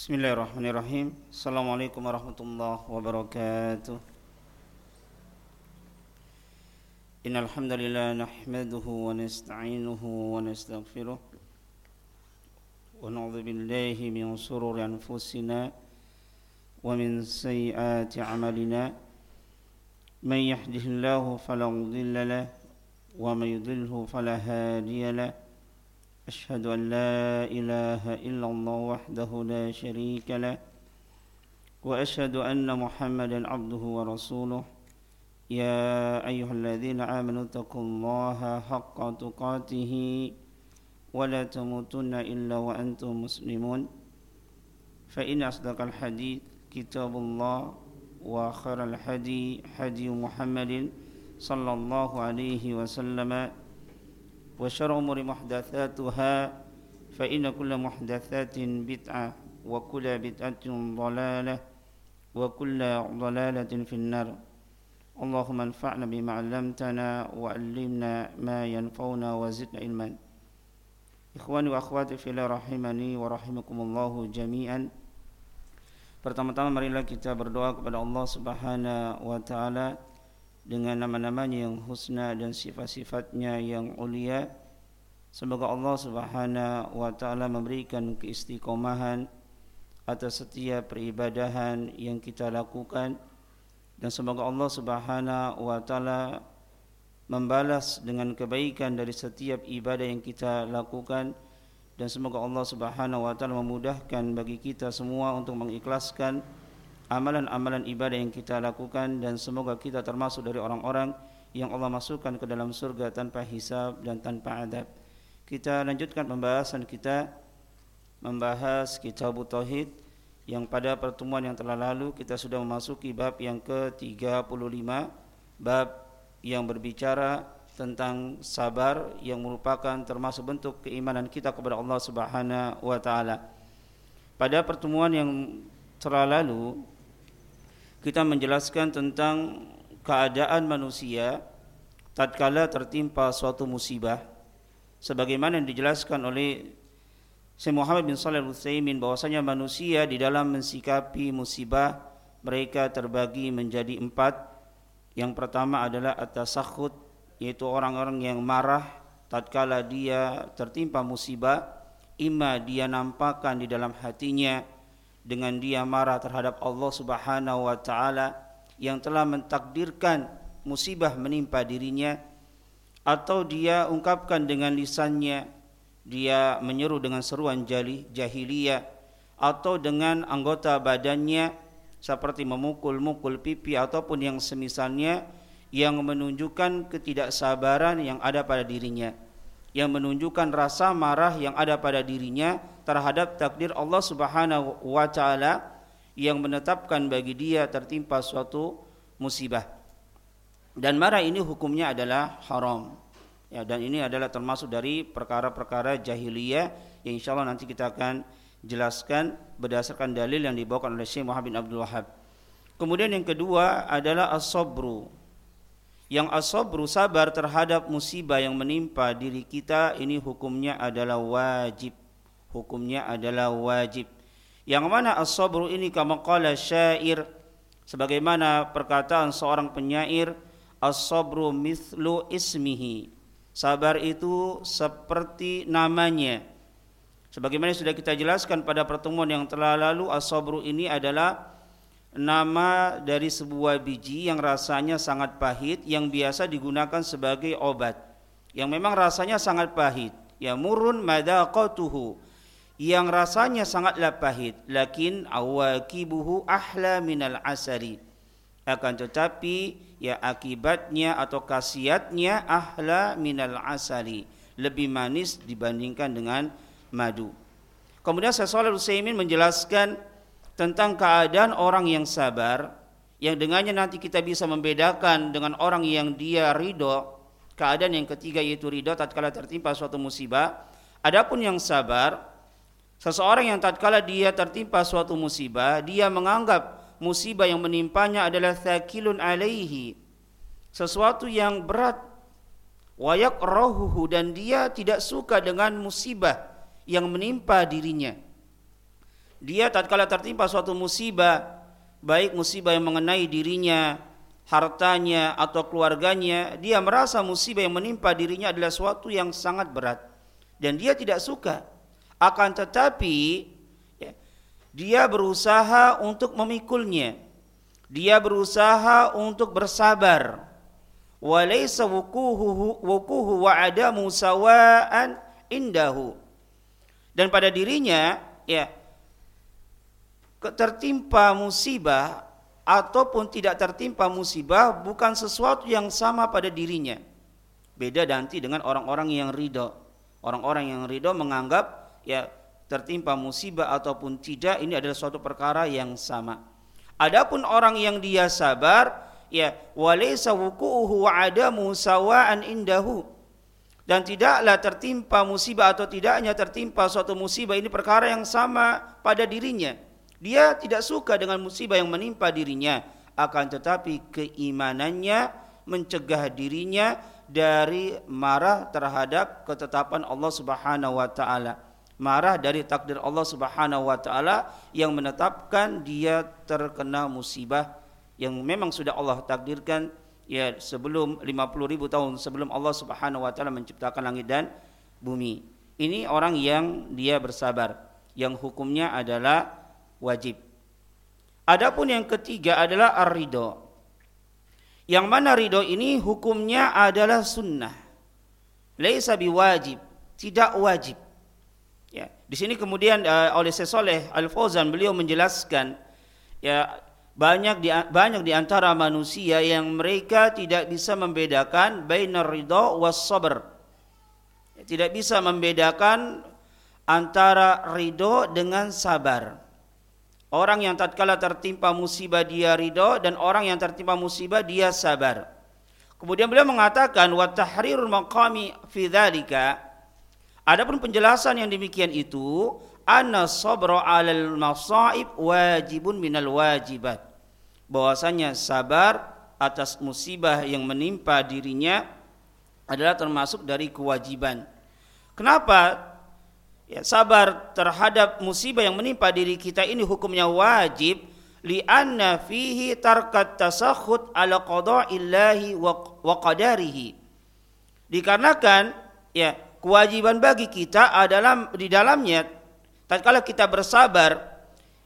بسم الله الرحمن الرحيم السلام عليكم ورحمة الله وبركاته إن الحمد لله نحمده ونستعينه ونستغفره ونعوذ بالله من شرور أنفسنا ومن سيئات أعمالنا من يهده الله فلا أشهد أن لا إله إلا الله وحده لا شريك له وأشهد أن محمدا عبده ورسوله. يا أيها الذين آمنوا اتقوا الله حق تقاته ولا تموتن إلا وأنتم مسلمون. فإن أصدق الحديث كتاب الله وخير الحدي حدي محمد صلى الله عليه وسلم. وشر أمور محدثاتها فإن كل محدثات بدعة وكل بدعة ضلالة وكل ضلالة في النار. اللهم انفعنا بما علمتنا وعلمنا ما ينفعنا وزدنا علما. إخواني وأخواتي في الله رحمني ورحمكم الله جميعا. Pertama-tama marilah kita berdoa kepada Allah Subhanahu wa taala dengan nama-namanya yang husna dan sifat-sifatnya yang ulia semoga Allah Subhanahu wa taala memberikan keistiqomahan atas setiap peribadahan yang kita lakukan. Dan semoga Allah Subhanahu wa taala membalas dengan kebaikan dari setiap ibadah yang kita lakukan. Dan semoga Allah Subhanahu wa taala memudahkan bagi kita semua untuk mengikhlaskan amalan-amalan ibadah yang kita lakukan dan semoga kita termasuk dari orang-orang yang Allah masukkan ke dalam surga tanpa hisab dan tanpa adab. Kita lanjutkan pembahasan kita membahas kitab tauhid yang pada pertemuan yang telah lalu kita sudah memasuki bab yang ke-35 bab yang berbicara tentang sabar yang merupakan termasuk bentuk keimanan kita kepada Allah Subhanahu wa taala. Pada pertemuan yang telah lalu kita menjelaskan tentang keadaan manusia tatkala tertimpa suatu musibah. Sebagaimana yang dijelaskan oleh Syekh Muhammad bin Shalih Al-Utsaimin bahwasanya manusia di dalam mensikapi musibah mereka terbagi menjadi empat. Yang pertama adalah at-tasakhut yaitu orang-orang yang marah tatkala dia tertimpa musibah ima dia nampakkan di dalam hatinya dengan dia marah terhadap Allah Subhanahu wa taala yang telah mentakdirkan musibah menimpa dirinya atau dia ungkapkan dengan lisannya dia menyeru dengan seruan jali jahiliyah atau dengan anggota badannya seperti memukul-mukul pipi ataupun yang semisalnya yang menunjukkan ketidaksabaran yang ada pada dirinya yang menunjukkan rasa marah yang ada pada dirinya terhadap takdir Allah Subhanahu wa taala yang menetapkan bagi dia tertimpa suatu musibah. Dan marah ini hukumnya adalah haram. Ya, dan ini adalah termasuk dari perkara-perkara jahiliyah yang insya Allah nanti kita akan jelaskan berdasarkan dalil yang dibawakan oleh Syekh Muhammad bin Abdul Wahab. Kemudian yang kedua adalah as-sabru yang asobru sabar terhadap musibah yang menimpa diri kita ini hukumnya adalah wajib hukumnya adalah wajib. Yang mana asobru ini kama qala syair sebagaimana perkataan seorang penyair asobru mithlu ismihi. Sabar itu seperti namanya. Sebagaimana sudah kita jelaskan pada pertemuan yang telah lalu asobru ini adalah nama dari sebuah biji yang rasanya sangat pahit yang biasa digunakan sebagai obat. Yang memang rasanya sangat pahit. Ya murun madaqatuhu yang rasanya sangatlah pahit lakin awakibuhu ahla minal asari. Akan tetapi ya akibatnya atau khasiatnya ahla minal asari. Lebih manis dibandingkan dengan madu. Kemudian saya Shalih Utsaimin menjelaskan tentang keadaan orang yang sabar yang dengannya nanti kita bisa membedakan dengan orang yang dia ridho. Keadaan yang ketiga yaitu ridho tatkala tertimpa suatu musibah. Adapun yang sabar seseorang yang tatkala dia tertimpa suatu musibah dia menganggap musibah yang menimpanya adalah thakilun alaihi sesuatu yang berat. Wayak rohuhu dan dia tidak suka dengan musibah yang menimpa dirinya. Dia tatkala tertimpa suatu musibah, baik musibah yang mengenai dirinya, hartanya atau keluarganya, dia merasa musibah yang menimpa dirinya adalah suatu yang sangat berat. Dan dia tidak suka. Akan tetapi ya, dia berusaha untuk memikulnya. Dia berusaha untuk bersabar. Walaysa wukuhu wukuhu wa adamu sawaan indahu. Dan pada dirinya ya tertimpa musibah ataupun tidak tertimpa musibah bukan sesuatu yang sama pada dirinya. Beda nanti dengan orang-orang yang ridho. Orang-orang yang ridho menganggap ya tertimpa musibah ataupun tidak ini adalah suatu perkara yang sama. Adapun orang yang dia sabar ya walaysa wuku'uhu wa adamu sawa'an indahu dan tidaklah tertimpa musibah atau tidaknya tertimpa suatu musibah ini perkara yang sama pada dirinya dia tidak suka dengan musibah yang menimpa dirinya, akan tetapi keimanannya mencegah dirinya dari marah terhadap ketetapan Allah Subhanahu wa taala. Marah dari takdir Allah Subhanahu wa taala yang menetapkan dia terkena musibah yang memang sudah Allah takdirkan ya sebelum 50 ribu tahun sebelum Allah Subhanahu wa taala menciptakan langit dan bumi. Ini orang yang dia bersabar yang hukumnya adalah wajib. Adapun yang ketiga adalah ar-ridho. Yang mana ridho ini hukumnya adalah sunnah. Laisa biwajib, tidak wajib. Ya, di sini kemudian uh, oleh Sesoleh Al Fauzan beliau menjelaskan ya banyak di banyak di antara manusia yang mereka tidak bisa membedakan bainar ridho was sabr. Ya, tidak bisa membedakan antara ridho dengan sabar. Orang yang tatkala tertimpa musibah dia ridho dan orang yang tertimpa musibah dia sabar. Kemudian beliau mengatakan wa tahrirul maqami fi dzalika. Adapun penjelasan yang demikian itu anna sabra 'alal masaib wajibun minal wajibat. Bahwasanya sabar atas musibah yang menimpa dirinya adalah termasuk dari kewajiban. Kenapa ya, sabar terhadap musibah yang menimpa diri kita ini hukumnya wajib li'anna fihi tarkat tasakhut ala qada'illahi wa qadarihi dikarenakan ya kewajiban bagi kita adalah di dalamnya tatkala kita bersabar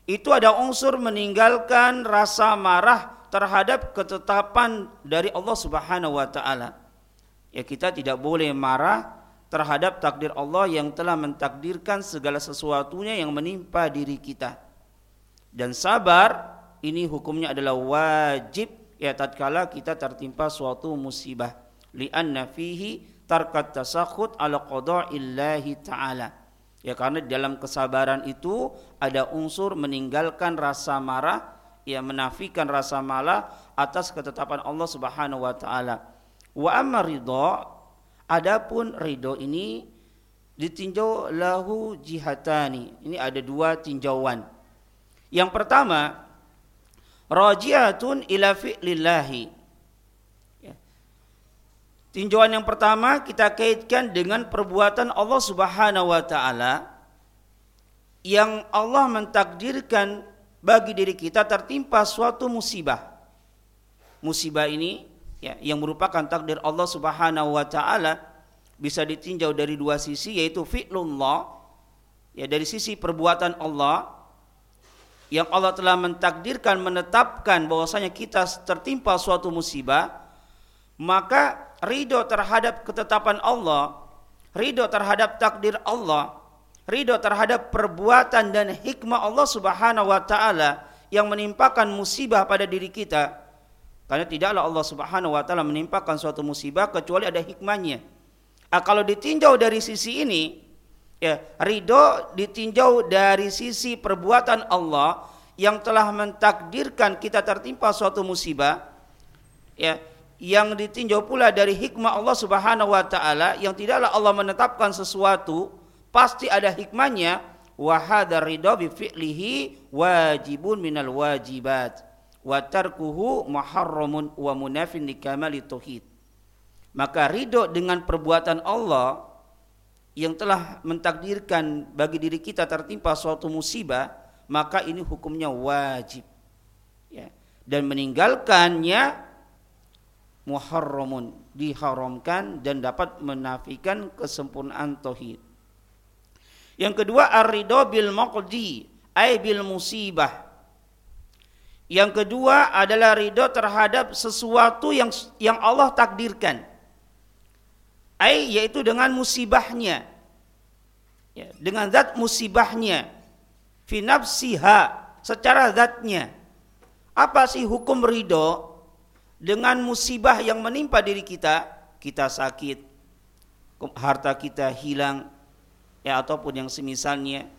itu ada unsur meninggalkan rasa marah terhadap ketetapan dari Allah Subhanahu wa taala ya kita tidak boleh marah terhadap takdir Allah yang telah mentakdirkan segala sesuatunya yang menimpa diri kita. Dan sabar ini hukumnya adalah wajib ya tatkala kita tertimpa suatu musibah. Lianna fihi tarkat tasakhut ala qada'illahi ta'ala. Ya karena dalam kesabaran itu ada unsur meninggalkan rasa marah, ya menafikan rasa malah atas ketetapan Allah Subhanahu wa taala. Wa amma ridha Adapun ridho ini ditinjau lahu jihatani. Ini ada dua tinjauan. Yang pertama, rajiatun ila fi'lillahi. Tinjauan yang pertama kita kaitkan dengan perbuatan Allah Subhanahu wa taala yang Allah mentakdirkan bagi diri kita tertimpa suatu musibah. Musibah ini ya yang merupakan takdir Allah Subhanahu wa taala bisa ditinjau dari dua sisi yaitu fi'lullah ya dari sisi perbuatan Allah yang Allah telah mentakdirkan menetapkan bahwasanya kita tertimpa suatu musibah maka ridho terhadap ketetapan Allah ridho terhadap takdir Allah ridho terhadap perbuatan dan hikmah Allah Subhanahu wa taala yang menimpakan musibah pada diri kita karena tidaklah Allah Subhanahu wa taala menimpakan suatu musibah kecuali ada hikmahnya. Nah, kalau ditinjau dari sisi ini, ya, ridho ditinjau dari sisi perbuatan Allah yang telah mentakdirkan kita tertimpa suatu musibah, ya, yang ditinjau pula dari hikmah Allah Subhanahu wa taala yang tidaklah Allah menetapkan sesuatu pasti ada hikmahnya wa ridho bi fi'lihi wajibun minal wajibat wa tarkuhu muharramun wa munafin likamali tauhid. Maka ridho dengan perbuatan Allah yang telah mentakdirkan bagi diri kita tertimpa suatu musibah, maka ini hukumnya wajib. Ya. Dan meninggalkannya muharramun, diharamkan dan dapat menafikan kesempurnaan tauhid. Yang kedua ar-ridho bil maqdi, ay bil musibah. Yang kedua adalah ridho terhadap sesuatu yang yang Allah takdirkan. Ay yaitu dengan musibahnya. Ya, dengan zat musibahnya. Fi nafsiha secara zatnya. Apa sih hukum ridho dengan musibah yang menimpa diri kita? Kita sakit, harta kita hilang, ya ataupun yang semisalnya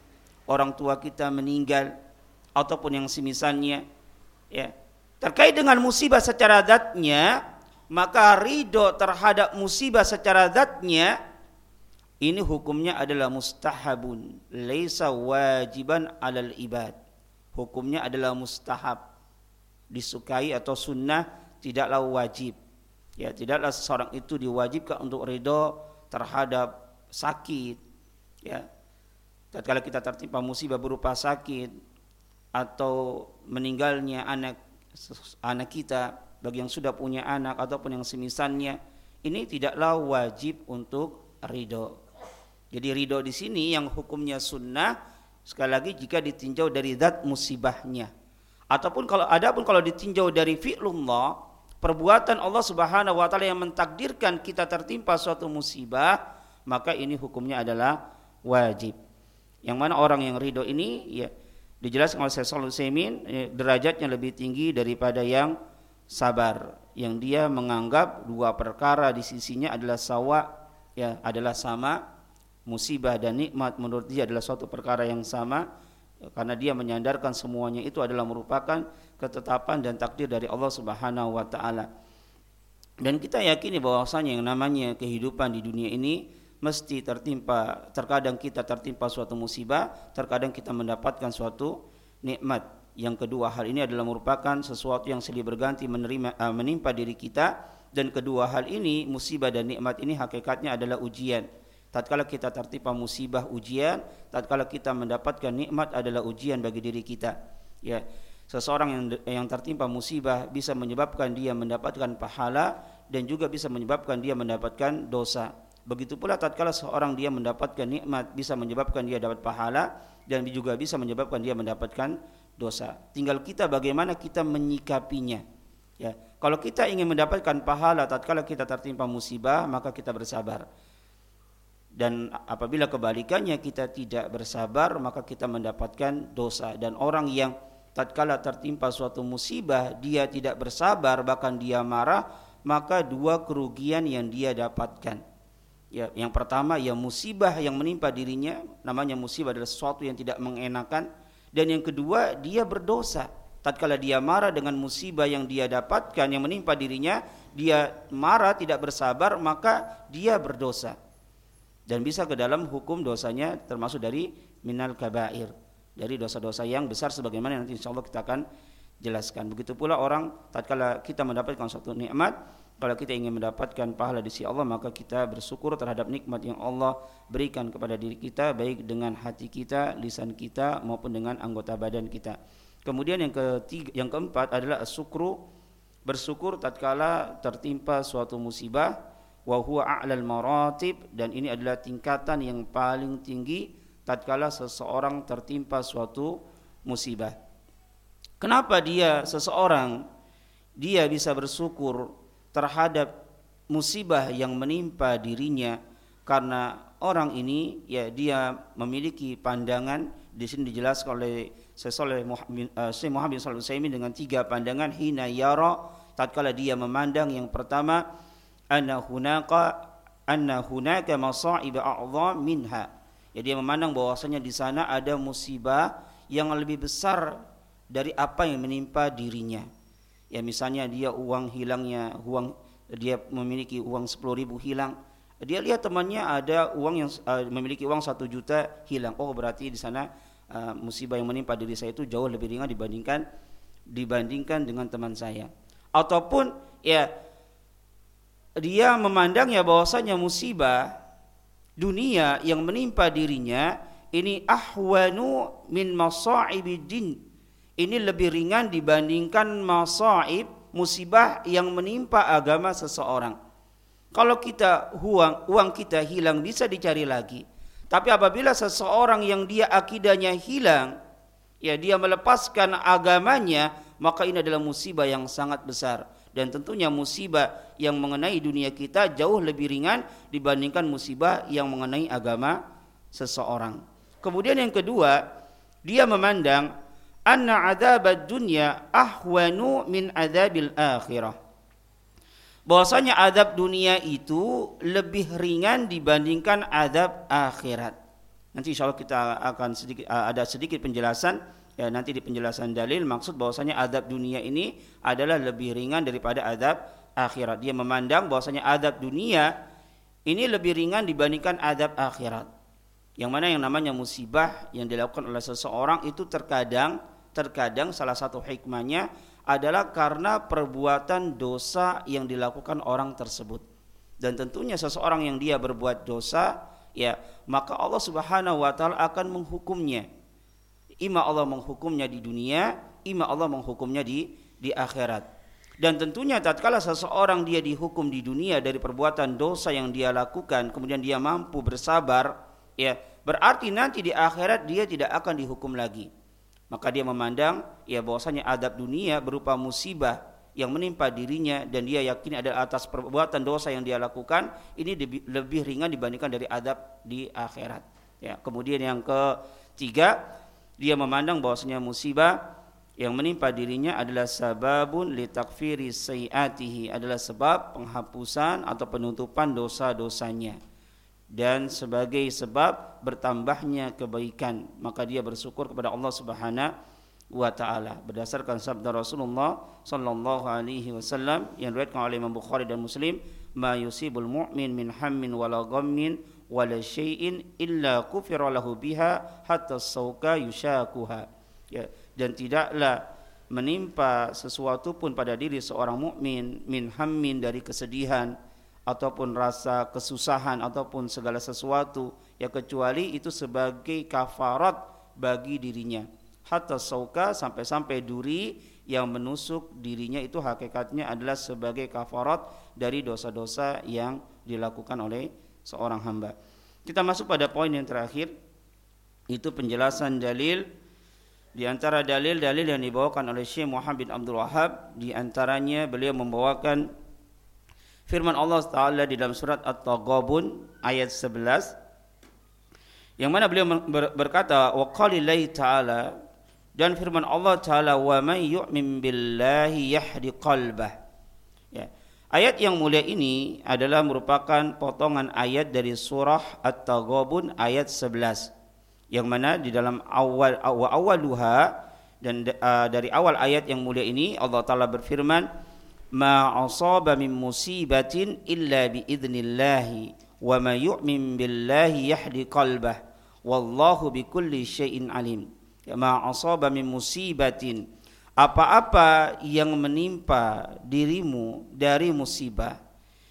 orang tua kita meninggal ataupun yang semisalnya ya terkait dengan musibah secara zatnya maka ridho terhadap musibah secara zatnya ini hukumnya adalah mustahabun laisa wajiban alal ibad hukumnya adalah mustahab disukai atau sunnah tidaklah wajib. Ya tidaklah seseorang itu diwajibkan untuk ridho terhadap sakit. Ya tatkala kita tertimpa musibah berupa sakit atau meninggalnya anak anak kita bagi yang sudah punya anak ataupun yang semisalnya ini tidaklah wajib untuk ridho. Jadi ridho di sini yang hukumnya sunnah sekali lagi jika ditinjau dari zat musibahnya. Ataupun kalau ada pun kalau ditinjau dari fi'lullah perbuatan Allah Subhanahu wa taala yang mentakdirkan kita tertimpa suatu musibah maka ini hukumnya adalah wajib. Yang mana orang yang ridho ini ya dijelaskan oleh Syekh Shalih ya, derajatnya lebih tinggi daripada yang sabar yang dia menganggap dua perkara di sisinya adalah sawa ya adalah sama musibah dan nikmat menurut dia adalah suatu perkara yang sama ya, karena dia menyandarkan semuanya itu adalah merupakan ketetapan dan takdir dari Allah Subhanahu wa taala. Dan kita yakini bahwasanya yang namanya kehidupan di dunia ini mesti tertimpa terkadang kita tertimpa suatu musibah terkadang kita mendapatkan suatu nikmat. Yang kedua hal ini adalah merupakan sesuatu yang silih berganti menerima uh, menimpa diri kita. Dan kedua hal ini musibah dan nikmat ini hakikatnya adalah ujian. Tatkala kita tertimpa musibah ujian tatkala kita mendapatkan nikmat adalah ujian bagi diri kita. Ya seseorang yang yang tertimpa musibah bisa menyebabkan dia mendapatkan pahala dan juga bisa menyebabkan dia mendapatkan dosa Begitu pula tatkala seorang dia mendapatkan nikmat bisa menyebabkan dia dapat pahala dan juga bisa menyebabkan dia mendapatkan dosa. Tinggal kita bagaimana kita menyikapinya. Ya, kalau kita ingin mendapatkan pahala tatkala kita tertimpa musibah, maka kita bersabar. Dan apabila kebalikannya kita tidak bersabar, maka kita mendapatkan dosa. Dan orang yang tatkala tertimpa suatu musibah, dia tidak bersabar, bahkan dia marah, maka dua kerugian yang dia dapatkan. Ya, yang pertama ya musibah yang menimpa dirinya, namanya musibah adalah sesuatu yang tidak mengenakan dan yang kedua dia berdosa. Tatkala dia marah dengan musibah yang dia dapatkan yang menimpa dirinya, dia marah tidak bersabar maka dia berdosa. Dan bisa ke dalam hukum dosanya termasuk dari minal kabair, dari dosa-dosa yang besar sebagaimana nanti insyaallah kita akan jelaskan. Begitu pula orang tatkala kita mendapatkan suatu nikmat kalau kita ingin mendapatkan pahala di sisi Allah maka kita bersyukur terhadap nikmat yang Allah berikan kepada diri kita baik dengan hati kita, lisan kita maupun dengan anggota badan kita. Kemudian yang ketiga, yang keempat adalah syukru bersyukur tatkala tertimpa suatu musibah wa huwa a'lal maratib dan ini adalah tingkatan yang paling tinggi tatkala seseorang tertimpa suatu musibah. Kenapa dia seseorang dia bisa bersyukur terhadap musibah yang menimpa dirinya? Karena orang ini ya dia memiliki pandangan di sini dijelaskan oleh Syekh Muhammad, uh, Muhammad SAW dengan tiga pandangan. Hina yara tatkala dia memandang yang pertama anna hunaka anna hunaka masa'ib a'dham minha ya dia memandang bahwasanya di sana ada musibah yang lebih besar dari apa yang menimpa dirinya. Ya misalnya dia uang hilangnya uang dia memiliki uang 10 ribu hilang. Dia lihat temannya ada uang yang uh, memiliki uang satu juta hilang. Oh berarti di sana uh, musibah yang menimpa diri saya itu jauh lebih ringan dibandingkan dibandingkan dengan teman saya. Ataupun ya dia memandang ya bahwasanya musibah dunia yang menimpa dirinya ini ahwanu min masa'ibid Ini lebih ringan dibandingkan masaib musibah yang menimpa agama seseorang. Kalau kita uang uang kita hilang bisa dicari lagi. Tapi apabila seseorang yang dia akidahnya hilang, ya dia melepaskan agamanya, maka ini adalah musibah yang sangat besar dan tentunya musibah yang mengenai dunia kita jauh lebih ringan dibandingkan musibah yang mengenai agama seseorang. Kemudian yang kedua, dia memandang anna adzab dunya ahwanu min adzabil akhirah. Bahwasanya adab dunia itu lebih ringan dibandingkan adab akhirat. Nanti insya Allah kita akan sedikit ada sedikit penjelasan ya nanti di penjelasan dalil maksud bahwasanya adab dunia ini adalah lebih ringan daripada adab akhirat. Dia memandang bahwasanya adab dunia ini lebih ringan dibandingkan adab akhirat. Yang mana yang namanya musibah yang dilakukan oleh seseorang itu terkadang terkadang salah satu hikmahnya adalah karena perbuatan dosa yang dilakukan orang tersebut. Dan tentunya seseorang yang dia berbuat dosa ya maka Allah Subhanahu wa taala akan menghukumnya Ima Allah menghukumnya di dunia, ima Allah menghukumnya di di akhirat. Dan tentunya tatkala seseorang dia dihukum di dunia dari perbuatan dosa yang dia lakukan, kemudian dia mampu bersabar, ya, berarti nanti di akhirat dia tidak akan dihukum lagi. Maka dia memandang ya bahwasanya adab dunia berupa musibah yang menimpa dirinya dan dia yakin ada atas perbuatan dosa yang dia lakukan ini lebih ringan dibandingkan dari adab di akhirat. Ya, kemudian yang ketiga dia memandang bahwasanya musibah yang menimpa dirinya adalah sababun li takfiri sayiatihi adalah sebab penghapusan atau penutupan dosa-dosanya. Dan sebagai sebab bertambahnya kebaikan maka dia bersyukur kepada Allah Subhanahu wa taala. Berdasarkan sabda Rasulullah sallallahu alaihi wasallam yang diriwayatkan oleh Imam Bukhari dan Muslim ma yusibul mu'min min hammin wala ghammin wala syai'in illa kufira lahu biha hatta sauka yushakuha. Ya dan tidaklah menimpa sesuatu pun pada diri seorang mukmin min hammin dari kesedihan ataupun rasa kesusahan ataupun segala sesuatu ya kecuali itu sebagai kafarat bagi dirinya. Hatta sauka sampai-sampai duri yang menusuk dirinya itu hakikatnya adalah sebagai kafarat dari dosa-dosa yang dilakukan oleh seorang hamba. Kita masuk pada poin yang terakhir itu penjelasan dalil di antara dalil-dalil yang dibawakan oleh Syekh Muhammad bin Abdul Wahab di antaranya beliau membawakan firman Allah Taala di dalam surat At-Taghabun ayat 11 yang mana beliau berkata wa qalillahi ta'ala dan firman Allah Taala wa may yu'min billahi yahdi qalbah ya Ayat yang mulia ini adalah merupakan potongan ayat dari surah At-Taghabun ayat 11 yang mana di dalam awal awal awaluha dan uh, dari awal ayat yang mulia ini Allah taala berfirman ma asaba min musibatin illa bi idznillah wa ma yu'min billahi yahdi qalbah wallahu bikulli syai'in alim. Ya ma asaba min musibatin apa-apa yang menimpa dirimu dari musibah.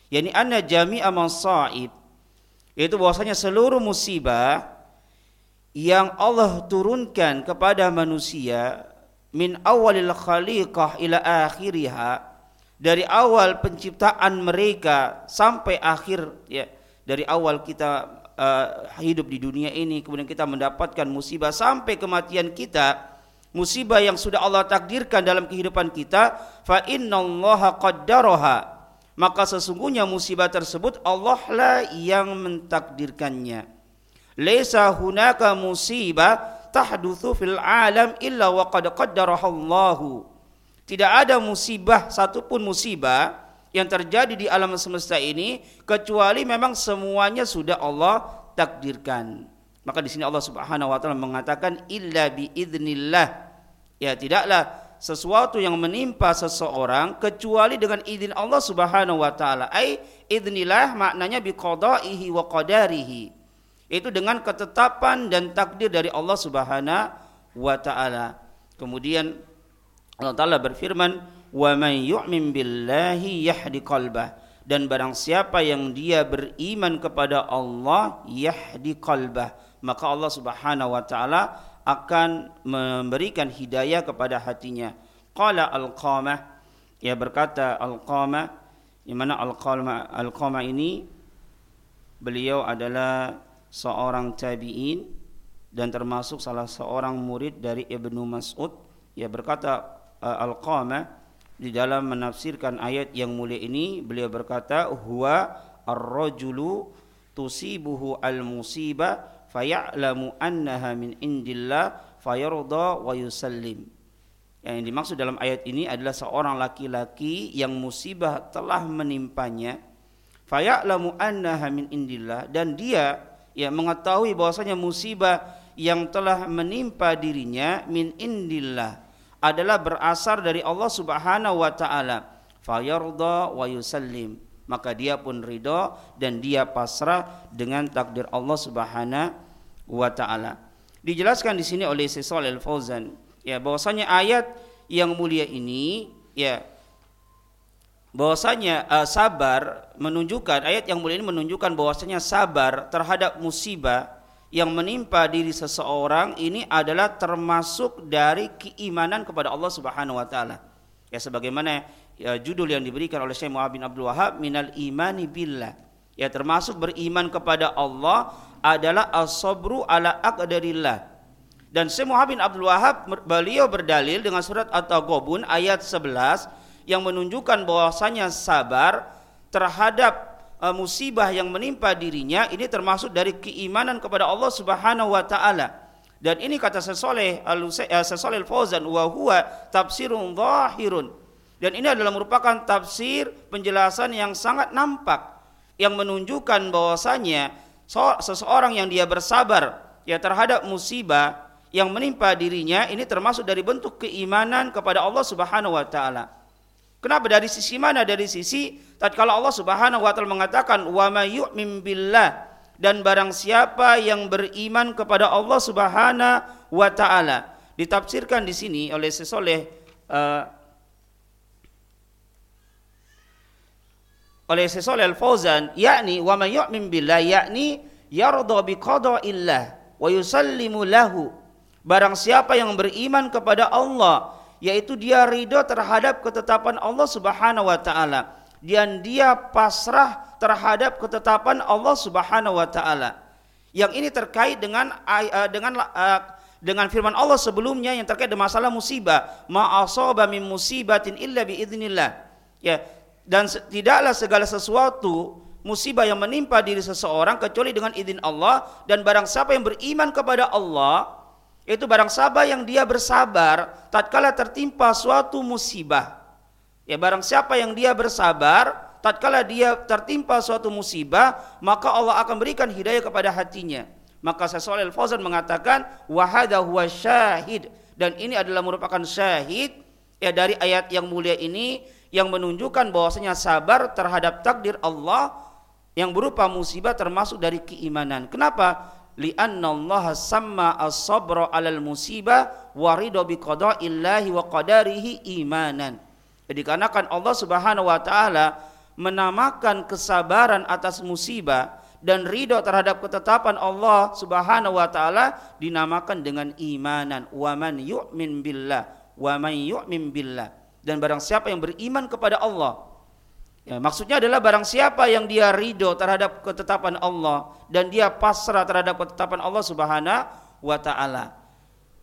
Yakni anna jami'a masaib yaitu bahwasanya seluruh musibah yang Allah turunkan kepada manusia min awalil khaliqah ila akhiriha dari awal penciptaan mereka sampai akhir ya dari awal kita uh, hidup di dunia ini kemudian kita mendapatkan musibah sampai kematian kita musibah yang sudah Allah takdirkan dalam kehidupan kita fa innallaha qaddaraha. Maka sesungguhnya musibah tersebut Allah lah yang mentakdirkannya. Laisa hunaka musibah tahdutsu fil alam illa wa qad qaddaraha Allah tidak ada musibah satupun musibah yang terjadi di alam semesta ini kecuali memang semuanya sudah Allah takdirkan. Maka di sini Allah Subhanahu wa taala mengatakan illa bi idznillah Ya tidaklah sesuatu yang menimpa seseorang kecuali dengan izin Allah Subhanahu wa taala. Ai idznillah maknanya bi qada'ihi wa qadarihi. Itu dengan ketetapan dan takdir dari Allah Subhanahu wa taala. Kemudian Allah taala berfirman, "Wa man yu'min billahi yahdi qalbah." Dan barang siapa yang dia beriman kepada Allah yahdi qalbah, maka Allah Subhanahu wa taala akan memberikan hidayah kepada hatinya. Qala Al-Qamah ya berkata Al-Qamah yang mana Al-Qamah Al-Qamah ini beliau adalah seorang tabi'in dan termasuk salah seorang murid dari Ibnu Mas'ud ya berkata Al-Qamah di dalam menafsirkan ayat yang mulia ini beliau berkata huwa ar-rajulu tusibuhu al-musibah faya'lamu annaha min indillah fayarda wa yusallim. Yang dimaksud dalam ayat ini adalah seorang laki-laki yang musibah telah menimpanya. Faya'lamu annaha min indillah. Dan dia ya mengetahui bahwasanya musibah yang telah menimpa dirinya min indillah adalah berasal dari Allah Subhanahu wa taala. Fayarda wa yusallim. Maka dia pun ridho dan dia pasrah dengan takdir Allah Subhanahu wa taala. Dijelaskan di sini oleh Syekh Al Fauzan ya bahwasanya ayat yang mulia ini ya bahwasanya uh, sabar menunjukkan ayat yang mulia ini menunjukkan bahwasanya sabar terhadap musibah yang menimpa diri seseorang ini adalah termasuk dari keimanan kepada Allah Subhanahu wa taala. Ya sebagaimana ya, judul yang diberikan oleh Syekh Muhammad bin Abdul Wahab minal imani billah. Ya termasuk beriman kepada Allah adalah as-sabru ala aqdarillah. Dan Syekh bin Abdul Wahab beliau berdalil dengan surat At-Taghabun ayat 11 yang menunjukkan bahwasanya sabar terhadap uh, musibah yang menimpa dirinya ini termasuk dari keimanan kepada Allah Subhanahu wa taala. Dan ini kata Sesoleh Sesoleh Al-Fauzan wa huwa tafsirun zahirun. Dan ini adalah merupakan tafsir penjelasan yang sangat nampak yang menunjukkan bahwasanya seseorang yang dia bersabar ya terhadap musibah yang menimpa dirinya ini termasuk dari bentuk keimanan kepada Allah Subhanahu wa taala. Kenapa dari sisi mana? Dari sisi tatkala Allah Subhanahu wa taala mengatakan wa may yu'min billah dan barang siapa yang beriman kepada Allah Subhanahu wa taala. Ditafsirkan di sini oleh sesoleh uh, oleh Syekh Al-Fauzan yakni wa man yu'min billah yakni yarda bi qada'illah wa yusallimu lahu. Barang siapa yang beriman kepada Allah yaitu dia ridho terhadap ketetapan Allah Subhanahu wa taala. Dan dia pasrah terhadap ketetapan Allah Subhanahu wa taala. Yang ini terkait dengan uh, dengan uh, dengan firman Allah sebelumnya yang terkait dengan masalah musibah. Ma asaba min musibatin illa bi idznillah ya dan tidaklah segala sesuatu musibah yang menimpa diri seseorang kecuali dengan izin Allah dan barang siapa yang beriman kepada Allah itu barang siapa yang dia bersabar tatkala tertimpa suatu musibah. Ya barang siapa yang dia bersabar tatkala dia tertimpa suatu musibah maka Allah akan berikan hidayah kepada hatinya. Maka Syaikh Fauzan mengatakan wahada huwa syahid. Dan ini adalah merupakan syahid ya dari ayat yang mulia ini yang menunjukkan bahwasanya sabar terhadap takdir Allah yang berupa musibah termasuk dari keimanan. Kenapa? Lianna Allah sama as-sabra 'alal musibah wa ridha bi qada'illahi wa qadarihi imanan. Jadi karena kan Allah Subhanahu wa taala menamakan kesabaran atas musibah dan ridho terhadap ketetapan Allah Subhanahu wa taala dinamakan dengan imanan. Wa man yu'min billah wa man yu'min billah dan barang siapa yang beriman kepada Allah. Ya, maksudnya adalah barang siapa yang dia ridho terhadap ketetapan Allah dan dia pasrah terhadap ketetapan Allah Subhanahu wa taala.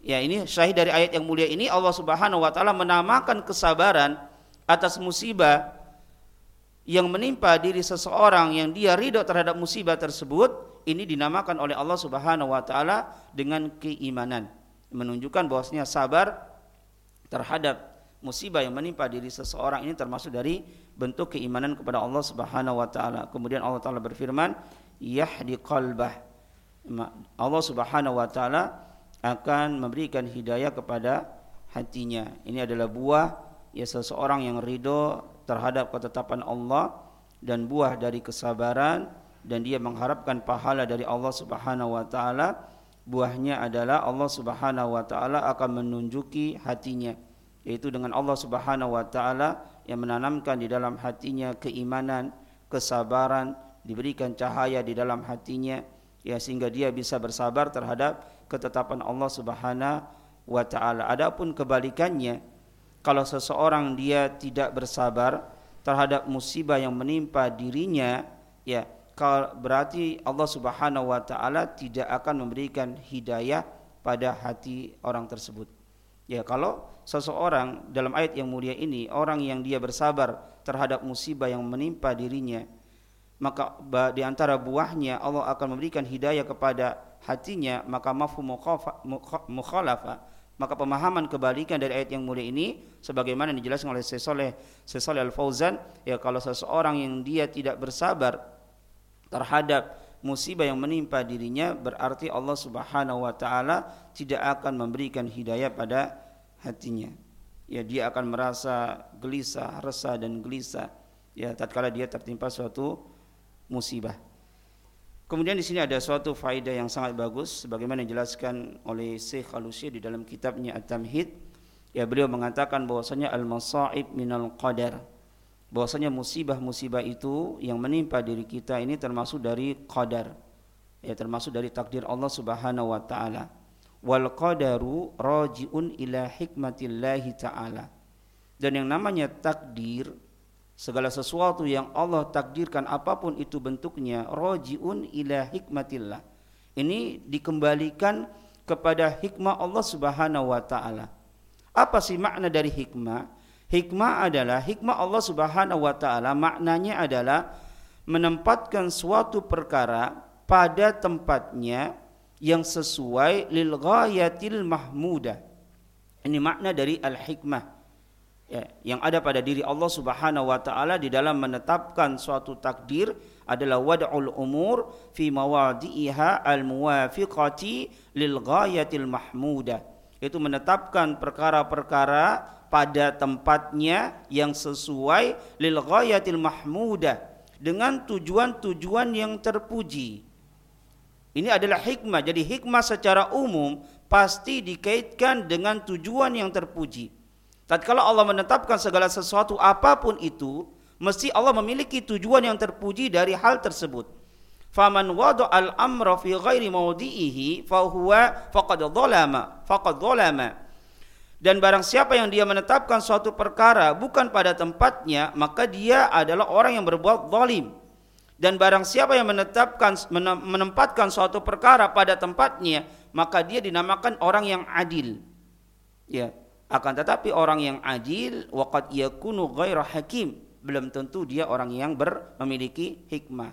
Ya ini syahid dari ayat yang mulia ini. Allah Subhanahu wa taala menamakan kesabaran atas musibah yang menimpa diri seseorang yang dia ridho terhadap musibah tersebut. Ini dinamakan oleh Allah Subhanahu wa taala dengan keimanan. Menunjukkan bahwasanya sabar terhadap musibah yang menimpa diri seseorang ini termasuk dari bentuk keimanan kepada Allah Subhanahu wa taala. Kemudian Allah taala berfirman, "Yahdi qalbah." Allah Subhanahu wa taala akan memberikan hidayah kepada hatinya. Ini adalah buah ya seseorang yang ridho terhadap ketetapan Allah dan buah dari kesabaran dan dia mengharapkan pahala dari Allah Subhanahu wa taala. Buahnya adalah Allah Subhanahu wa taala akan menunjuki hatinya yaitu dengan Allah Subhanahu wa taala yang menanamkan di dalam hatinya keimanan, kesabaran, diberikan cahaya di dalam hatinya ya sehingga dia bisa bersabar terhadap ketetapan Allah Subhanahu wa taala. Adapun kebalikannya kalau seseorang dia tidak bersabar terhadap musibah yang menimpa dirinya ya berarti Allah Subhanahu wa taala tidak akan memberikan hidayah pada hati orang tersebut. Ya, kalau seseorang dalam ayat yang mulia ini orang yang dia bersabar terhadap musibah yang menimpa dirinya maka di antara buahnya Allah akan memberikan hidayah kepada hatinya maka mafhum mukhalafah maka pemahaman kebalikan dari ayat yang mulia ini sebagaimana dijelaskan oleh Syekh Saleh Al-Fauzan ya kalau seseorang yang dia tidak bersabar terhadap musibah yang menimpa dirinya berarti Allah Subhanahu wa taala tidak akan memberikan hidayah pada hatinya. Ya dia akan merasa gelisah, resah dan gelisah ya tatkala dia tertimpa suatu musibah. Kemudian di sini ada suatu faedah yang sangat bagus sebagaimana dijelaskan oleh Syekh Alusi di dalam kitabnya At-Tamhid. Ya beliau mengatakan bahwasanya al-masaib minal qadar. Bahwasanya musibah-musibah itu yang menimpa diri kita ini termasuk dari qadar. Ya termasuk dari takdir Allah Subhanahu wa taala. Wal qadaru rajiun ila hikmatillahi taala. Dan yang namanya takdir segala sesuatu yang Allah takdirkan apa pun itu bentuknya rojiun ila hikmatillah. Ini dikembalikan kepada hikmah Allah Subhanahu wa taala. Apa sih makna dari hikmah? Hikmah adalah hikmah Allah Subhanahu wa taala maknanya adalah menempatkan suatu perkara pada tempatnya yang sesuai lil ghayatil mahmudah ini makna dari al hikmah ya, yang ada pada diri Allah Subhanahu wa taala di dalam menetapkan suatu takdir adalah wad'ul umur fi mawadi'iha al-muwafiqati lil ghayatil mahmudah. Itu menetapkan perkara-perkara pada tempatnya yang sesuai lil ghayatil mahmudah dengan tujuan-tujuan yang terpuji. Ini adalah hikmah. Jadi hikmah secara umum pasti dikaitkan dengan tujuan yang terpuji. Tatkala Allah menetapkan segala sesuatu apa pun itu, mesti Allah memiliki tujuan yang terpuji dari hal tersebut. Faman wada al amra fi ghairi mawdi'ihi fahuwa faqad dhalama, faqad dhalama. Dan barang siapa yang dia menetapkan suatu perkara bukan pada tempatnya, maka dia adalah orang yang berbuat zalim. Dan barang siapa yang menetapkan menempatkan suatu perkara pada tempatnya, maka dia dinamakan orang yang adil. Ya, akan tetapi orang yang adil waqad yakunu ghaira hakim belum tentu dia orang yang ber, memiliki hikmah.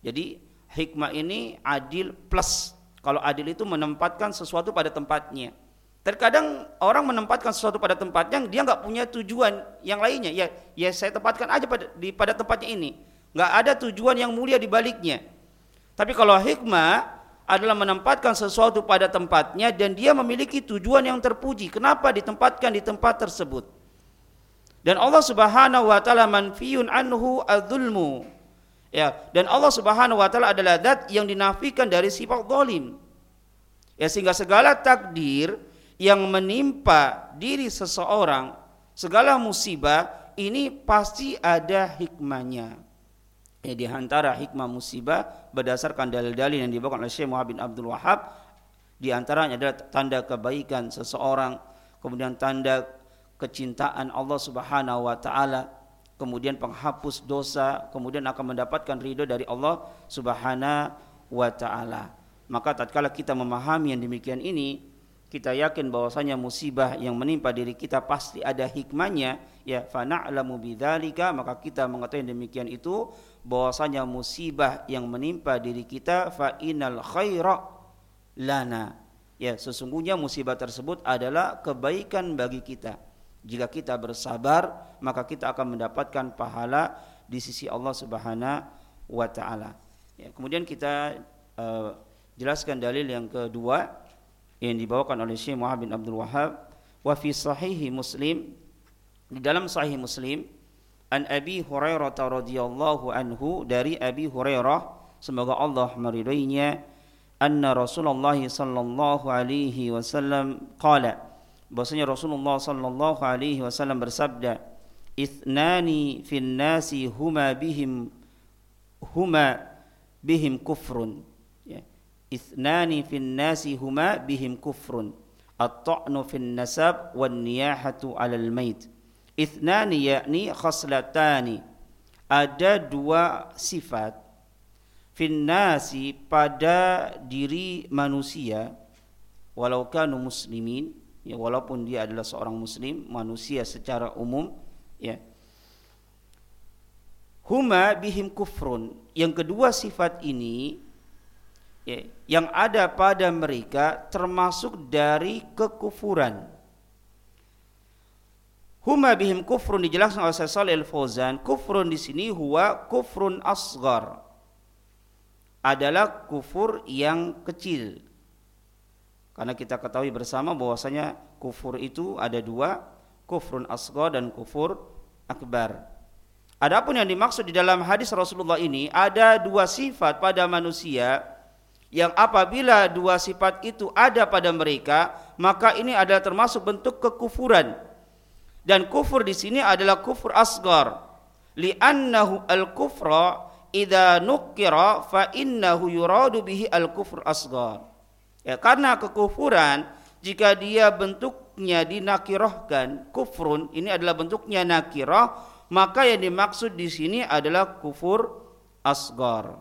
Jadi hikmah ini adil plus. Kalau adil itu menempatkan sesuatu pada tempatnya. Terkadang orang menempatkan sesuatu pada tempatnya dia nggak punya tujuan yang lainnya. Ya, ya saya tempatkan aja pada di pada tempatnya ini. Nggak ada tujuan yang mulia di baliknya. Tapi kalau hikmah adalah menempatkan sesuatu pada tempatnya dan dia memiliki tujuan yang terpuji. Kenapa ditempatkan di tempat tersebut? Dan Allah Subhanahu wa taala manfiyun anhu adzulmu. Ya, dan Allah Subhanahu wa taala adalah zat yang dinafikan dari sifat zalim. Ya, sehingga segala takdir yang menimpa diri seseorang, segala musibah ini pasti ada hikmahnya. Ya, di antara hikmah musibah berdasarkan dalil-dalil yang dibawakan oleh Syekh Muhammad bin Abdul Wahab di antaranya adalah tanda kebaikan seseorang kemudian tanda kecintaan Allah Subhanahu wa taala kemudian penghapus dosa kemudian akan mendapatkan ridho dari Allah Subhanahu wa taala. Maka tatkala kita memahami yang demikian ini kita yakin bahwasanya musibah yang menimpa diri kita pasti ada hikmahnya. Ya fa na'lamu bidzalika maka kita mengetahui demikian itu bahwasanya musibah yang menimpa diri kita fa inal khaira lana. Ya sesungguhnya musibah tersebut adalah kebaikan bagi kita. Jika kita bersabar maka kita akan mendapatkan pahala di sisi Allah Subhanahu wa taala. Ya kemudian kita uh, jelaskan dalil yang kedua yang dibawakan oleh Syekh Muhammad bin Abdul Wahab wa fi sahihi Muslim di dalam sahih Muslim An Abi Hurairah radhiyallahu anhu dari Abi Hurairah semoga Allah meridainya anna Rasulullah sallallahu alaihi wasallam qala bahwasanya Rasulullah sallallahu alaihi wasallam bersabda ithnani fin nasi huma bihim huma bihim kufrun ya. ithnani fin nasi huma bihim kufrun at-ta'nu fin nasab wan niyahatu 'alal mait ithnani yakni khaslatani. Ada dua sifat. Fin nasi pada diri manusia walau kanu muslimin ya walaupun dia adalah seorang muslim manusia secara umum ya. Huma bihim kufrun. Yang kedua sifat ini ya, yang ada pada mereka termasuk dari kekufuran huma bihim kufrun dijelaskan oleh Salih Al-Fauzan kufrun di sini huwa kufrun asgar adalah kufur yang kecil. Karena kita ketahui bersama bahwasanya kufur itu ada dua kufrun asgar dan kufur akbar. Adapun yang dimaksud di dalam hadis Rasulullah ini ada dua sifat pada manusia yang apabila dua sifat itu ada pada mereka maka ini adalah termasuk bentuk kekufuran dan kufur di sini adalah kufur asgar li'annahu al-kufra idza nukira fa innahu yuradu bihi al-kufur asgar ya karena kekufuran jika dia bentuknya dinakirahkan kufrun ini adalah bentuknya nakirah maka yang dimaksud di sini adalah kufur asgar.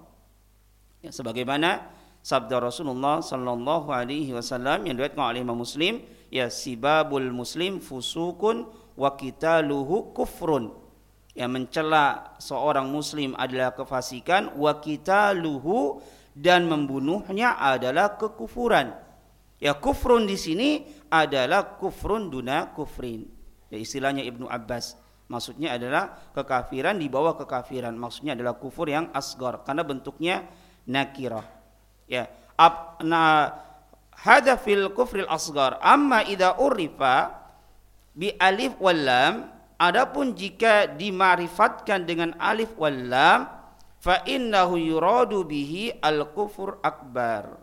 Ya, sebagaimana sabda Rasulullah sallallahu alaihi wasallam yang diriwayatkan oleh Imam Muslim, ya sibabul muslim fusukun wa qitaluhu kufrun. Yang mencela seorang muslim adalah kefasikan wa qitaluhu dan membunuhnya adalah kekufuran. Ya kufrun di sini adalah kufrun duna kufrin. Ya istilahnya Ibnu Abbas Maksudnya adalah kekafiran di bawah kekafiran. Maksudnya adalah kufur yang asgar karena bentuknya nakirah. Ya. Ab, na hada fil kufril asgar. Amma idza urifa bi alif wal lam adapun jika dimarifatkan dengan alif wal lam fa innahu yuradu bihi al kufur akbar.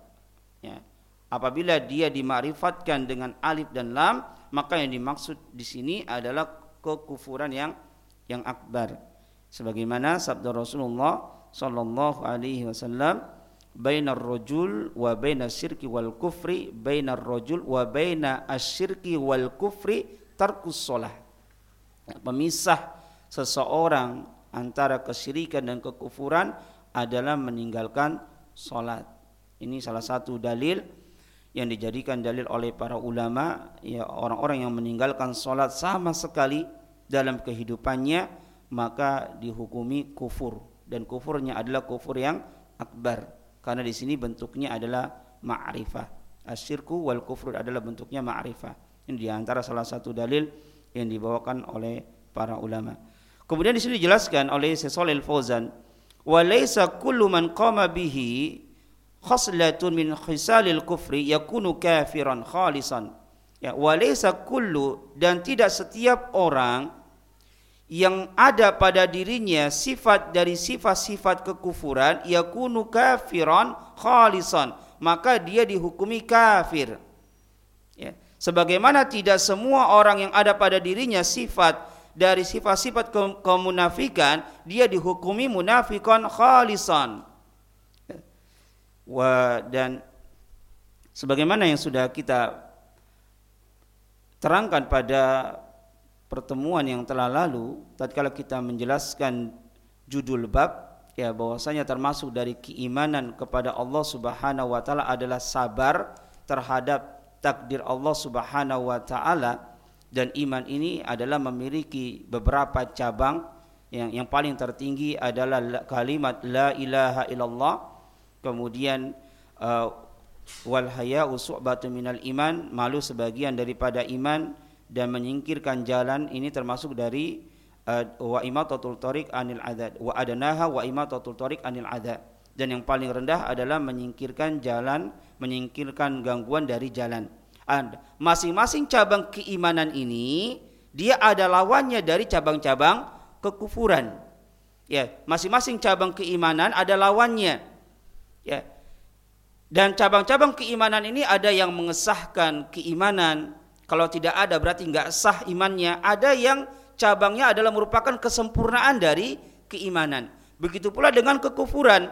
Ya. Apabila dia dimarifatkan dengan alif dan lam, maka yang dimaksud di sini adalah kekufuran yang yang akbar sebagaimana sabda Rasulullah sallallahu alaihi wasallam bainar rajul wa bainas syirki wal kufri bainar rajul wa baina asyirki wal kufri tarkus shalah pemisah seseorang antara kesyirikan dan kekufuran adalah meninggalkan salat ini salah satu dalil yang dijadikan dalil oleh para ulama ya orang-orang yang meninggalkan sholat sama sekali dalam kehidupannya maka dihukumi kufur. Dan kufurnya adalah kufur yang akbar. Karena di sini bentuknya adalah ma'rifah. Asyirku wal kufur adalah bentuknya ma'rifah ini di antara salah satu dalil yang dibawakan oleh para ulama. Kemudian di sini dijelaskan oleh Syekh Fauzan wa laisa kullu man qama bihi khaslatun min khisalil kufri yakunu kafiran khalisan. Ya walaysa kullu dan tidak setiap orang yang ada pada dirinya sifat dari sifat-sifat kekufuran yakunu kafiran khalisan. Maka dia dihukumi kafir sebagaimana tidak semua orang yang ada pada dirinya sifat dari sifat-sifat kemunafikan dia dihukumi munafikon khalisan. Wa dan sebagaimana yang sudah kita terangkan pada pertemuan yang telah lalu tatkala kita menjelaskan judul bab ya bahwasanya termasuk dari keimanan kepada Allah Subhanahu wa taala adalah sabar terhadap takdir Allah Subhanahu wa taala dan iman ini adalah memiliki beberapa cabang. Yang yang paling tertinggi adalah kalimat la ilaha illallah kemudian uh, wal haya su'batu minal iman malu sebagian daripada iman dan menyingkirkan jalan ini termasuk dari uh, wa imatatul tariq anil adad wa adanaha wa imatatul tariq anil adad dan yang paling rendah adalah menyingkirkan jalan menyingkirkan gangguan dari jalan masing-masing cabang keimanan ini dia ada lawannya dari cabang-cabang kekufuran ya masing-masing cabang keimanan ada lawannya Ya. Dan cabang-cabang keimanan ini ada yang mengesahkan keimanan. Kalau tidak ada berarti nggak sah imannya. Ada yang cabangnya adalah merupakan kesempurnaan dari keimanan. Begitu pula dengan kekufuran.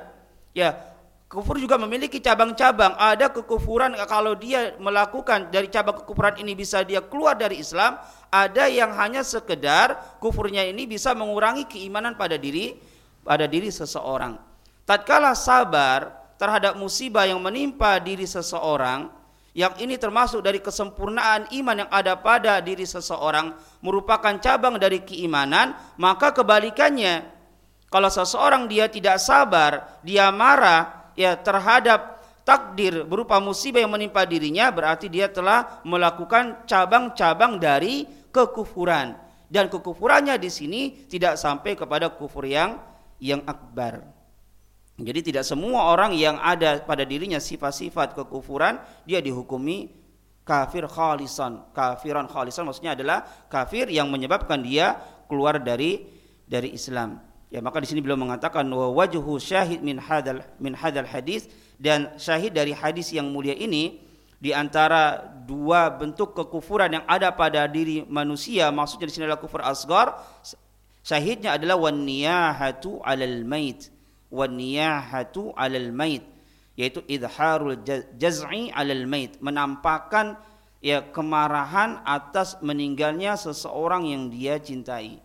Ya, Kufur juga memiliki cabang-cabang. Ada kekufuran kalau dia melakukan dari cabang kekufuran ini bisa dia keluar dari Islam. Ada yang hanya sekedar kufurnya ini bisa mengurangi keimanan pada diri pada diri seseorang. Tatkala sabar terhadap musibah yang menimpa diri seseorang, yang ini termasuk dari kesempurnaan iman yang ada pada diri seseorang merupakan cabang dari keimanan, maka kebalikannya kalau seseorang dia tidak sabar, dia marah, ya terhadap takdir berupa musibah yang menimpa dirinya berarti dia telah melakukan cabang-cabang dari kekufuran dan kekufurannya di sini tidak sampai kepada kufur yang yang akbar. Jadi tidak semua orang yang ada pada dirinya sifat-sifat kekufuran dia dihukumi kafir khalisan. Kafiran khalisan maksudnya adalah kafir yang menyebabkan dia keluar dari dari Islam. Ya maka di sini beliau mengatakan wa wajhu syahid min hadal min hadal hadis. Dan syahid dari hadis yang mulia ini di antara dua bentuk kekufuran yang ada pada diri manusia maksudnya di sini adalah kufur asgar syahidnya adalah wan niyahatu alal mait. Wan niyahatu alal mait. Yaitu idharul jaz'i alal mait. Menampakkan ya kemarahan atas meninggalnya seseorang yang dia cintai.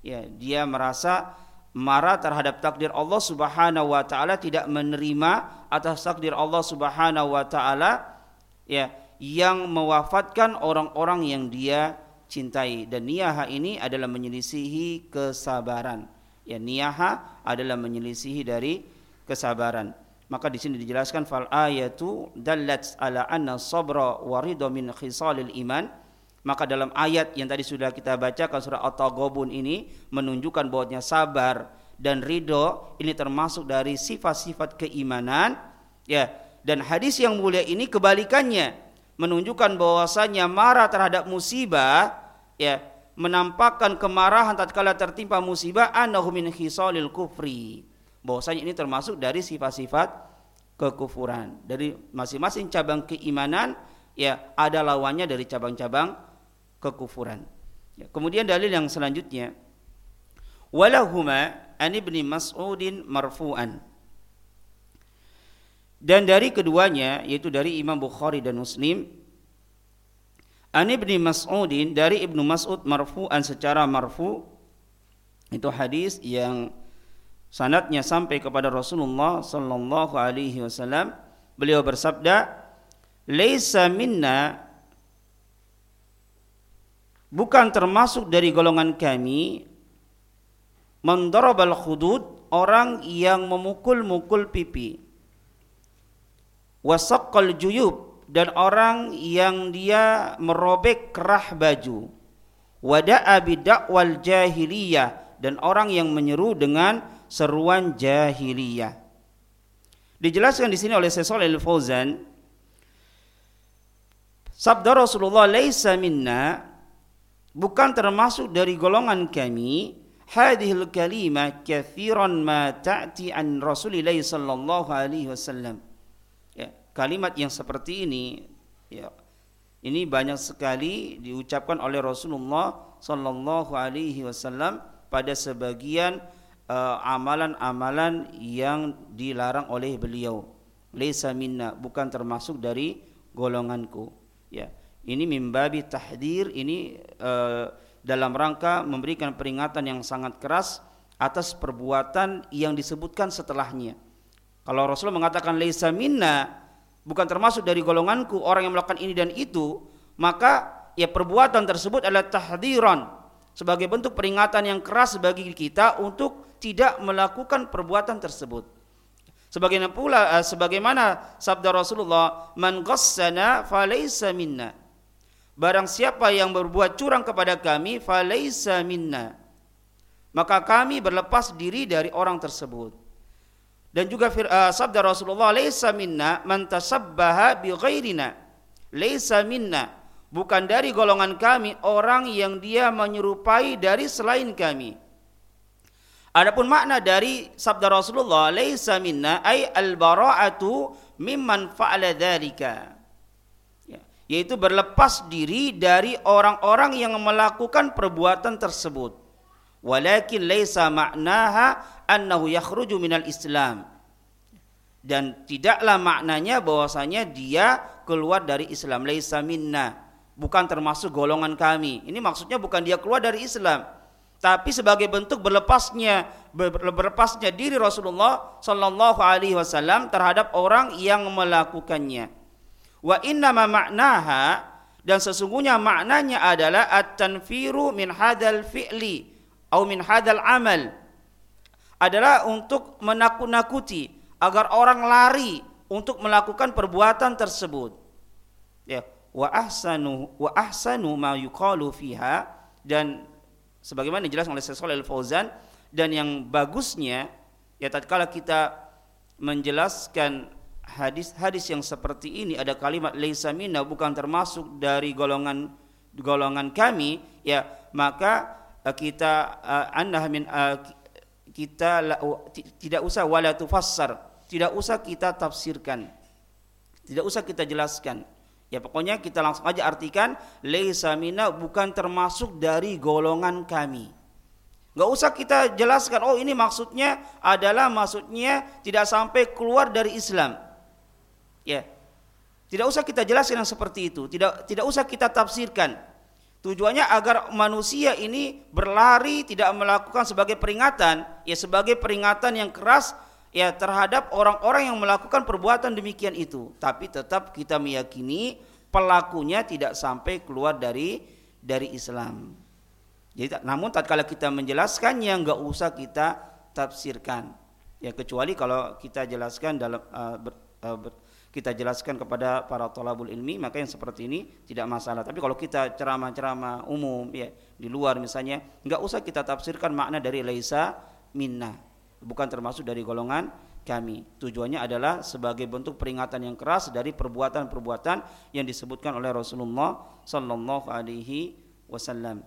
Ya dia merasa marah terhadap takdir Allah Subhanahu wa taala tidak menerima atas takdir Allah Subhanahu wa taala ya yang mewafatkan orang-orang yang dia cintai. Dan niyaha ini adalah menyelisihi kesabaran. Ya niyaha adalah menyelisihi dari kesabaran. Maka di sini dijelaskan fal ayatu dallat ala anna sabra warido min khisalil iman maka dalam ayat yang tadi sudah kita bacakan surah At-Taghabun ini menunjukkan bahwanya sabar dan ridho ini termasuk dari sifat-sifat keimanan ya. Dan hadis yang mulia ini kebalikannya. Menunjukkan bahwasanya marah terhadap musibah ya menampakkan kemarahan tatkala tertimpa musibah annahu min khisalil kufri. Bahwasanya ini termasuk dari sifat-sifat kekufuran. Dari masing-masing cabang keimanan ya ada lawannya dari cabang-cabang kekufuran. Ya, kemudian dalil yang selanjutnya walahuma an ibni Mas'udin marfu'an. Dan dari keduanya yaitu dari Imam Bukhari dan Muslim An ibni Mas'udin dari Ibnu Mas'ud marfu'an secara marfu itu hadis yang sanatnya sampai kepada Rasulullah sallallahu alaihi wasallam beliau bersabda laisa minna bukan termasuk dari golongan kami mendarabal khudud orang yang memukul-mukul pipi. Wasaqqal juyub dan orang yang dia merobek kerah baju. Wada'a bidakwal jahiliyah dan orang yang menyeru dengan seruan jahiliyah. Dijelaskan di sini oleh Syekh Al-Fauzan sabda Rasulullah laisa minna bukan termasuk dari golongan kami hadhil kalimah kathiran ma ta'ti an Rasulillah sallallahu alaihi wasallam. Ya, kalimat yang seperti ini ya ini banyak sekali diucapkan oleh Rasulullah sallallahu alaihi wasallam pada sebagian uh, amalan-amalan uh, yang dilarang oleh beliau. Laisa minna bukan termasuk dari golonganku. Ya ini mimbabi tahdir ini uh, dalam rangka memberikan peringatan yang sangat keras atas perbuatan yang disebutkan setelahnya. Kalau Rasulullah mengatakan laisa minna bukan termasuk dari golonganku orang yang melakukan ini dan itu, maka ya perbuatan tersebut adalah tahdiran sebagai bentuk peringatan yang keras bagi kita untuk tidak melakukan perbuatan tersebut. Sebagaimana pula uh, sebagaimana sabda Rasulullah, "Man ghassana falaysa minna." Barang siapa yang berbuat curang kepada kami, falaisa minna. Maka kami berlepas diri dari orang tersebut. Dan juga uh, sabda Rasulullah, laisa minna man tasabbaha bi ghairina. Laisa minna. Bukan dari golongan kami orang yang dia menyerupai dari selain kami. Adapun makna dari sabda Rasulullah, laisa minna ay al-bara'atu mimman fa'ala dzalika yaitu berlepas diri dari orang-orang yang melakukan perbuatan tersebut. Walakin laisa ma'naha annahu yakhruju minal islam. Dan tidaklah maknanya bahwasanya dia keluar dari Islam. Laisa minna. Bukan termasuk golongan kami. Ini maksudnya bukan dia keluar dari Islam. Tapi sebagai bentuk berlepasnya berlepasnya diri Rasulullah Shallallahu Alaihi Wasallam terhadap orang yang melakukannya. Wa inna ma maknaha dan sesungguhnya maknanya adalah at-tanfiru min hadal fi'li atau min hadal amal adalah untuk menakut-nakuti agar orang lari untuk melakukan perbuatan tersebut. Ya, wa ahsanu wa ahsanu ma yuqalu fiha dan sebagaimana dijelaskan oleh Syekh Shalal Fauzan dan yang bagusnya ya tatkala kita menjelaskan hadis-hadis yang seperti ini ada kalimat laisa minna bukan termasuk dari golongan golongan kami ya maka uh, kita uh, anna min uh, kita tidak usah wala tufassar tidak usah kita tafsirkan tidak usah kita jelaskan Ya pokoknya kita langsung aja artikan laisa mina bukan termasuk dari golongan kami. Gak usah kita jelaskan oh ini maksudnya adalah maksudnya tidak sampai keluar dari Islam. Ya. Tidak usah kita jelaskan yang seperti itu, tidak tidak usah kita tafsirkan. Tujuannya agar manusia ini berlari tidak melakukan sebagai peringatan, ya sebagai peringatan yang keras ya terhadap orang-orang yang melakukan perbuatan demikian itu tapi tetap kita meyakini pelakunya tidak sampai keluar dari dari Islam jadi namun tatkala kita menjelaskannya nggak usah kita tafsirkan ya kecuali kalau kita jelaskan dalam uh, ber, uh, ber, kita jelaskan kepada para tolabul ilmi maka yang seperti ini tidak masalah tapi kalau kita ceramah-ceramah umum ya di luar misalnya nggak usah kita tafsirkan makna dari laisa minna bukan termasuk dari golongan kami. Tujuannya adalah sebagai bentuk peringatan yang keras dari perbuatan-perbuatan yang disebutkan oleh Rasulullah sallallahu alaihi wasallam.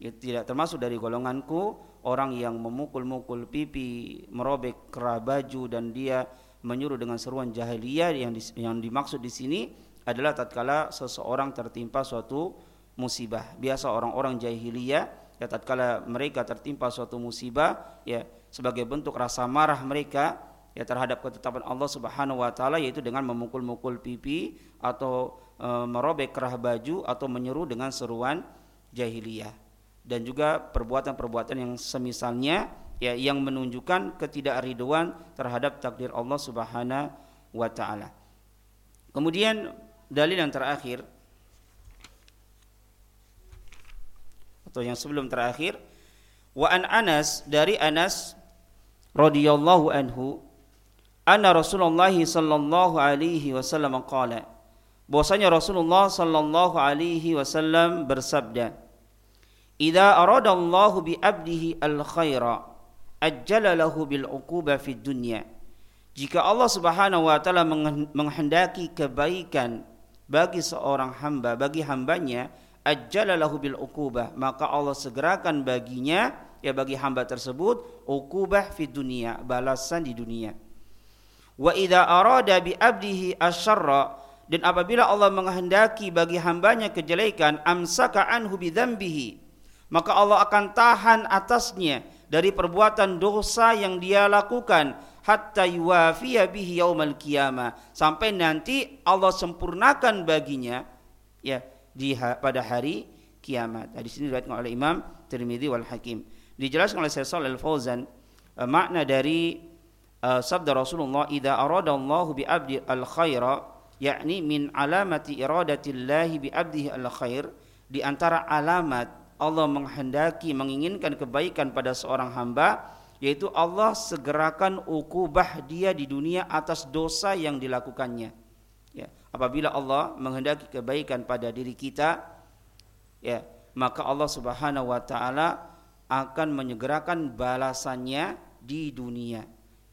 Ya, tidak termasuk dari golonganku orang yang memukul-mukul pipi, merobek kerah baju dan dia menyuruh dengan seruan jahiliyah yang di, yang dimaksud di sini adalah tatkala seseorang tertimpa suatu musibah. Biasa orang-orang jahiliyah ya tatkala mereka tertimpa suatu musibah ya sebagai bentuk rasa marah mereka ya terhadap ketetapan Allah Subhanahu wa taala yaitu dengan memukul-mukul pipi atau e, merobek kerah baju atau menyeru dengan seruan jahiliyah dan juga perbuatan-perbuatan yang semisalnya ya yang menunjukkan ketidakriduan terhadap takdir Allah Subhanahu wa taala. Kemudian dalil yang terakhir atau yang sebelum terakhir wa an Anas dari Anas radhiyallahu anhu anna Rasulullah sallallahu alaihi wasallam qala bahwasanya Rasulullah sallallahu alaihi wasallam bersabda Idza arada Allah bi 'abdihi al-khaira ajjala lahu bil 'uquba fid dunya. Jika Allah Subhanahu wa taala menghendaki kebaikan bagi seorang hamba bagi hambanya ajjala lahu bil 'uqubah maka Allah segerakan baginya ya bagi hamba tersebut ukubah fi dunia balasan di dunia. Wa idza arada bi abdihi asyarra dan apabila Allah menghendaki bagi hambanya kejelekan amsaka anhu bi dzambihi maka Allah akan tahan atasnya dari perbuatan dosa yang dia lakukan hatta yuwafiya bihi yaumal qiyamah sampai nanti Allah sempurnakan baginya ya di pada hari kiamat. Nah, di sini diriwayatkan oleh Imam Tirmidzi wal Hakim dijelaskan oleh Syekh Shalal Fauzan uh, makna dari uh, sabda Rasulullah idza aradallahu bi abdi al khaira yakni min alamati iradatillahi bi abdihi al khair di antara alamat Allah menghendaki menginginkan kebaikan pada seorang hamba yaitu Allah segerakan ukubah dia di dunia atas dosa yang dilakukannya. Ya apabila Allah menghendaki kebaikan pada diri kita ya maka Allah Subhanahu wa taala akan menyegerakan balasannya di dunia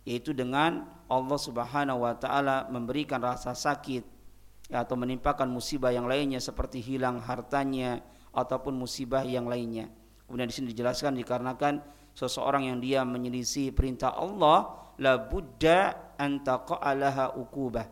yaitu dengan Allah Subhanahu wa taala memberikan rasa sakit ya, atau menimpakan musibah yang lainnya seperti hilang hartanya ataupun musibah yang lainnya. Kemudian di sini dijelaskan dikarenakan seseorang yang dia menyelisih perintah Allah la budda an taqalaha ukubah.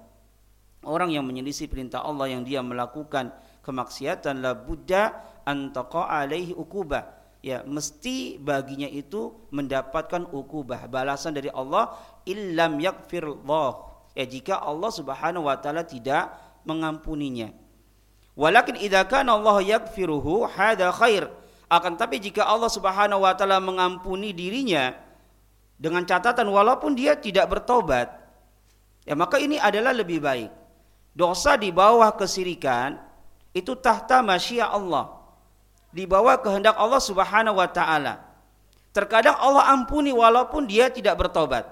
Orang yang menyelisih perintah Allah yang dia melakukan kemaksiatan la budda an alaihi ukubah ya mesti baginya itu mendapatkan ukubah balasan dari Allah illam yakfirullah ya jika Allah Subhanahu wa taala tidak mengampuninya. Walakin idza kana Allah yaghfiruhu hada khair. Akan tapi jika Allah Subhanahu wa taala mengampuni dirinya dengan catatan walaupun dia tidak bertobat, ya maka ini adalah lebih baik. Dosa di bawah kesirikan itu tahta masya Allah. Di bawah kehendak Allah Subhanahu wa taala. Terkadang Allah ampuni walaupun dia tidak bertobat.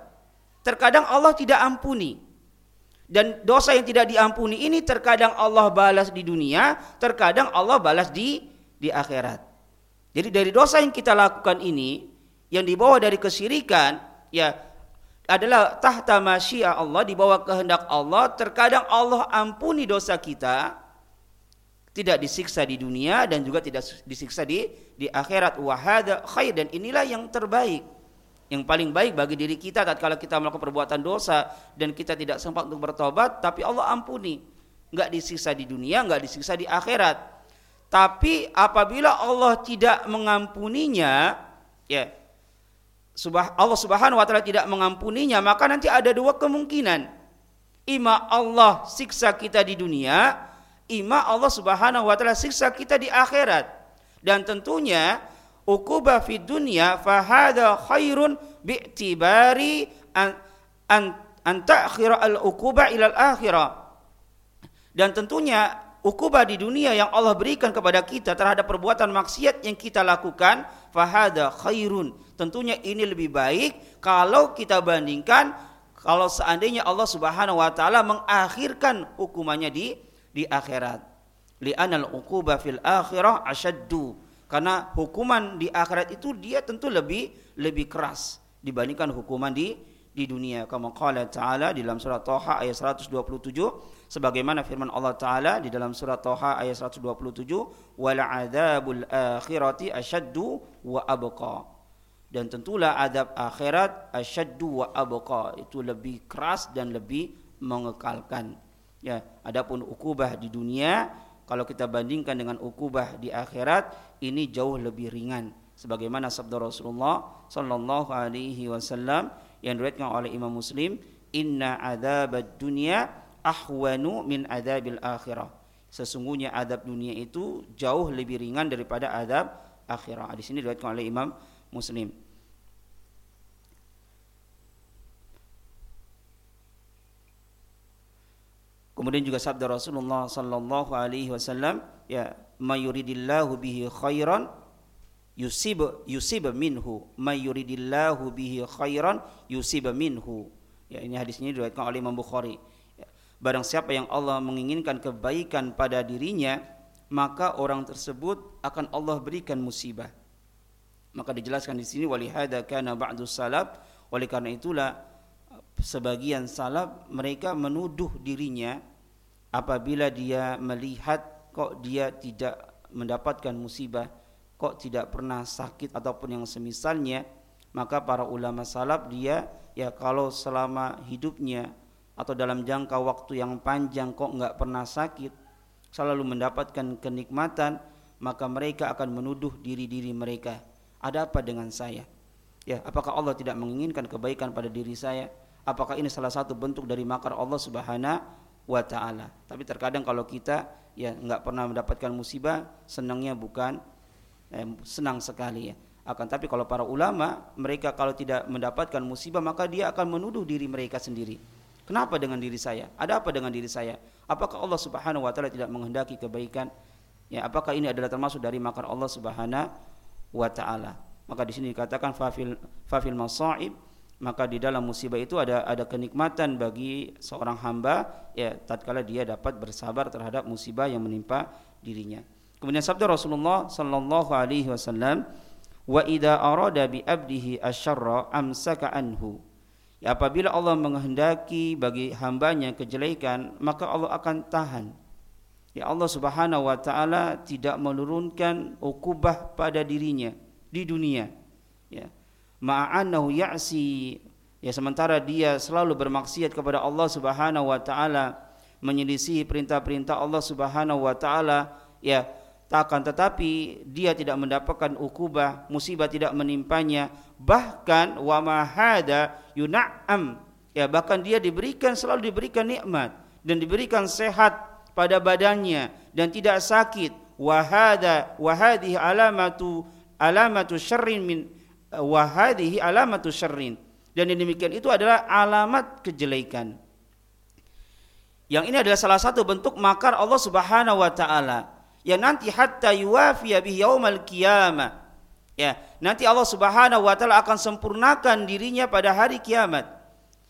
Terkadang Allah tidak ampuni. Dan dosa yang tidak diampuni ini terkadang Allah balas di dunia, terkadang Allah balas di di akhirat. Jadi dari dosa yang kita lakukan ini yang dibawa dari kesyirikan ya adalah tahta masyiah Allah di bawah kehendak Allah terkadang Allah ampuni dosa kita tidak disiksa di dunia dan juga tidak disiksa di di akhirat wahada khair dan inilah yang terbaik yang paling baik bagi diri kita tatkala kita melakukan perbuatan dosa dan kita tidak sempat untuk bertobat tapi Allah ampuni. Nggak disiksa di dunia nggak disiksa di akhirat. Tapi apabila Allah tidak mengampuninya ya subah Allah Subhanahu wa taala tidak mengampuninya maka nanti ada dua kemungkinan. Ima Allah siksa kita di dunia ima Allah Subhanahu wa taala siksa kita di akhirat. Dan tentunya ukubah fi dunya fahada khairun bi'tibari an an, an ta'khira al ukubah ila al akhirah dan tentunya ukubah di dunia yang Allah berikan kepada kita terhadap perbuatan maksiat yang kita lakukan fahada khairun. Tentunya ini lebih baik kalau kita bandingkan kalau seandainya Allah Subhanahu wa taala mengakhirkan hukumannya di di akhirat. Li'anal uqubah fil akhirah asyaddu karena hukuman di akhirat itu dia tentu lebih lebih keras dibandingkan hukuman di di dunia. Kama qala ta'ala di dalam surat Toha ayat 127 sebagaimana firman Allah taala di dalam surat Toha ayat 127 wal adzabul akhirati asyaddu wa abqa. Dan tentulah adab akhirat asyaddu wa abqa itu lebih keras dan lebih mengekalkan. Ya, adapun ukubah di dunia kalau kita bandingkan dengan ukubah di akhirat ini jauh lebih ringan. Sebagaimana sabda Rasulullah sallallahu alaihi wasallam yang diriwayatkan oleh Imam Muslim inna adzabad dunya ahwanu min adzabil akhirah. Sesungguhnya adab dunia itu jauh lebih ringan daripada adab akhirah di sini diriwayatkan oleh Imam Muslim Kemudian juga sabda Rasulullah sallallahu alaihi wasallam, ya, mayuridillahu bihi khairan yusib yusib minhu, mayuridillahu bihi khairan yusib minhu. Ya, ini hadis ini diriwayatkan oleh Imam Bukhari. Ya, barang siapa yang Allah menginginkan kebaikan pada dirinya, maka orang tersebut akan Allah berikan musibah. Maka dijelaskan di sini walihada kana ba'du salaf, oleh karena itulah sebagian salaf mereka menuduh dirinya apabila dia melihat kok dia tidak mendapatkan musibah, kok tidak pernah sakit ataupun yang semisalnya, maka para ulama salaf dia ya kalau selama hidupnya atau dalam jangka waktu yang panjang kok nggak pernah sakit, selalu mendapatkan kenikmatan, maka mereka akan menuduh diri-diri mereka. Ada apa dengan saya? Ya, apakah Allah tidak menginginkan kebaikan pada diri saya? Apakah ini salah satu bentuk dari makar Allah Subhanahu wa taala. Tapi terkadang kalau kita ya nggak pernah mendapatkan musibah, senangnya bukan eh, senang sekali ya. Akan tapi kalau para ulama, mereka kalau tidak mendapatkan musibah maka dia akan menuduh diri mereka sendiri. Kenapa dengan diri saya? Ada apa dengan diri saya? Apakah Allah Subhanahu wa taala tidak menghendaki kebaikan? Ya, apakah ini adalah termasuk dari makar Allah Subhanahu wa taala? Maka di sini dikatakan fafil fafil masaib maka di dalam musibah itu ada ada kenikmatan bagi seorang hamba ya tatkala dia dapat bersabar terhadap musibah yang menimpa dirinya. Kemudian sabda Rasulullah sallallahu alaihi wasallam wa idza arada bi abdihi asyarra amsaka anhu. Ya apabila Allah menghendaki bagi hambanya kejelekan maka Allah akan tahan. Ya Allah Subhanahu wa taala tidak menurunkan ukubah pada dirinya di dunia. Ya ma'anahu ya'si. Ya sementara dia selalu bermaksiat kepada Allah Subhanahu wa taala menyelisihi perintah-perintah Allah Subhanahu wa taala ya takkan tetapi dia tidak mendapatkan ukubah musibah tidak menimpanya. Bahkan wa mahada yun'am. Ya, bahkan dia diberikan selalu diberikan nikmat dan diberikan sehat pada badannya dan tidak sakit. Wahada wahadihi alamatu alamatu syarrin min wahadihi alamatu syarrin. Dan yang demikian itu adalah alamat kejelekan. Yang ini adalah salah satu bentuk makar Allah Subhanahu wa taala yang nanti hatta yuwafiya bihi yaumal qiyamah. Ya, nanti Allah Subhanahu wa taala akan sempurnakan dirinya pada hari kiamat.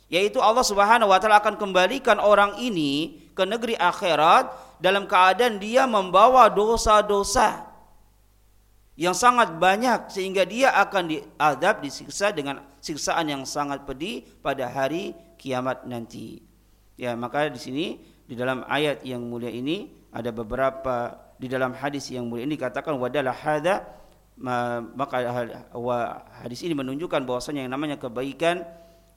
Yaitu Allah Subhanahu wa taala akan kembalikan orang ini ke negeri akhirat dalam keadaan dia membawa dosa-dosa yang sangat banyak sehingga dia akan diadab disiksa dengan siksaan yang sangat pedih pada hari kiamat nanti. Ya, maka di sini di dalam ayat yang mulia ini ada beberapa di dalam hadis yang mulia ini katakan wadalah hada maka hadis ini menunjukkan bahwasanya yang namanya kebaikan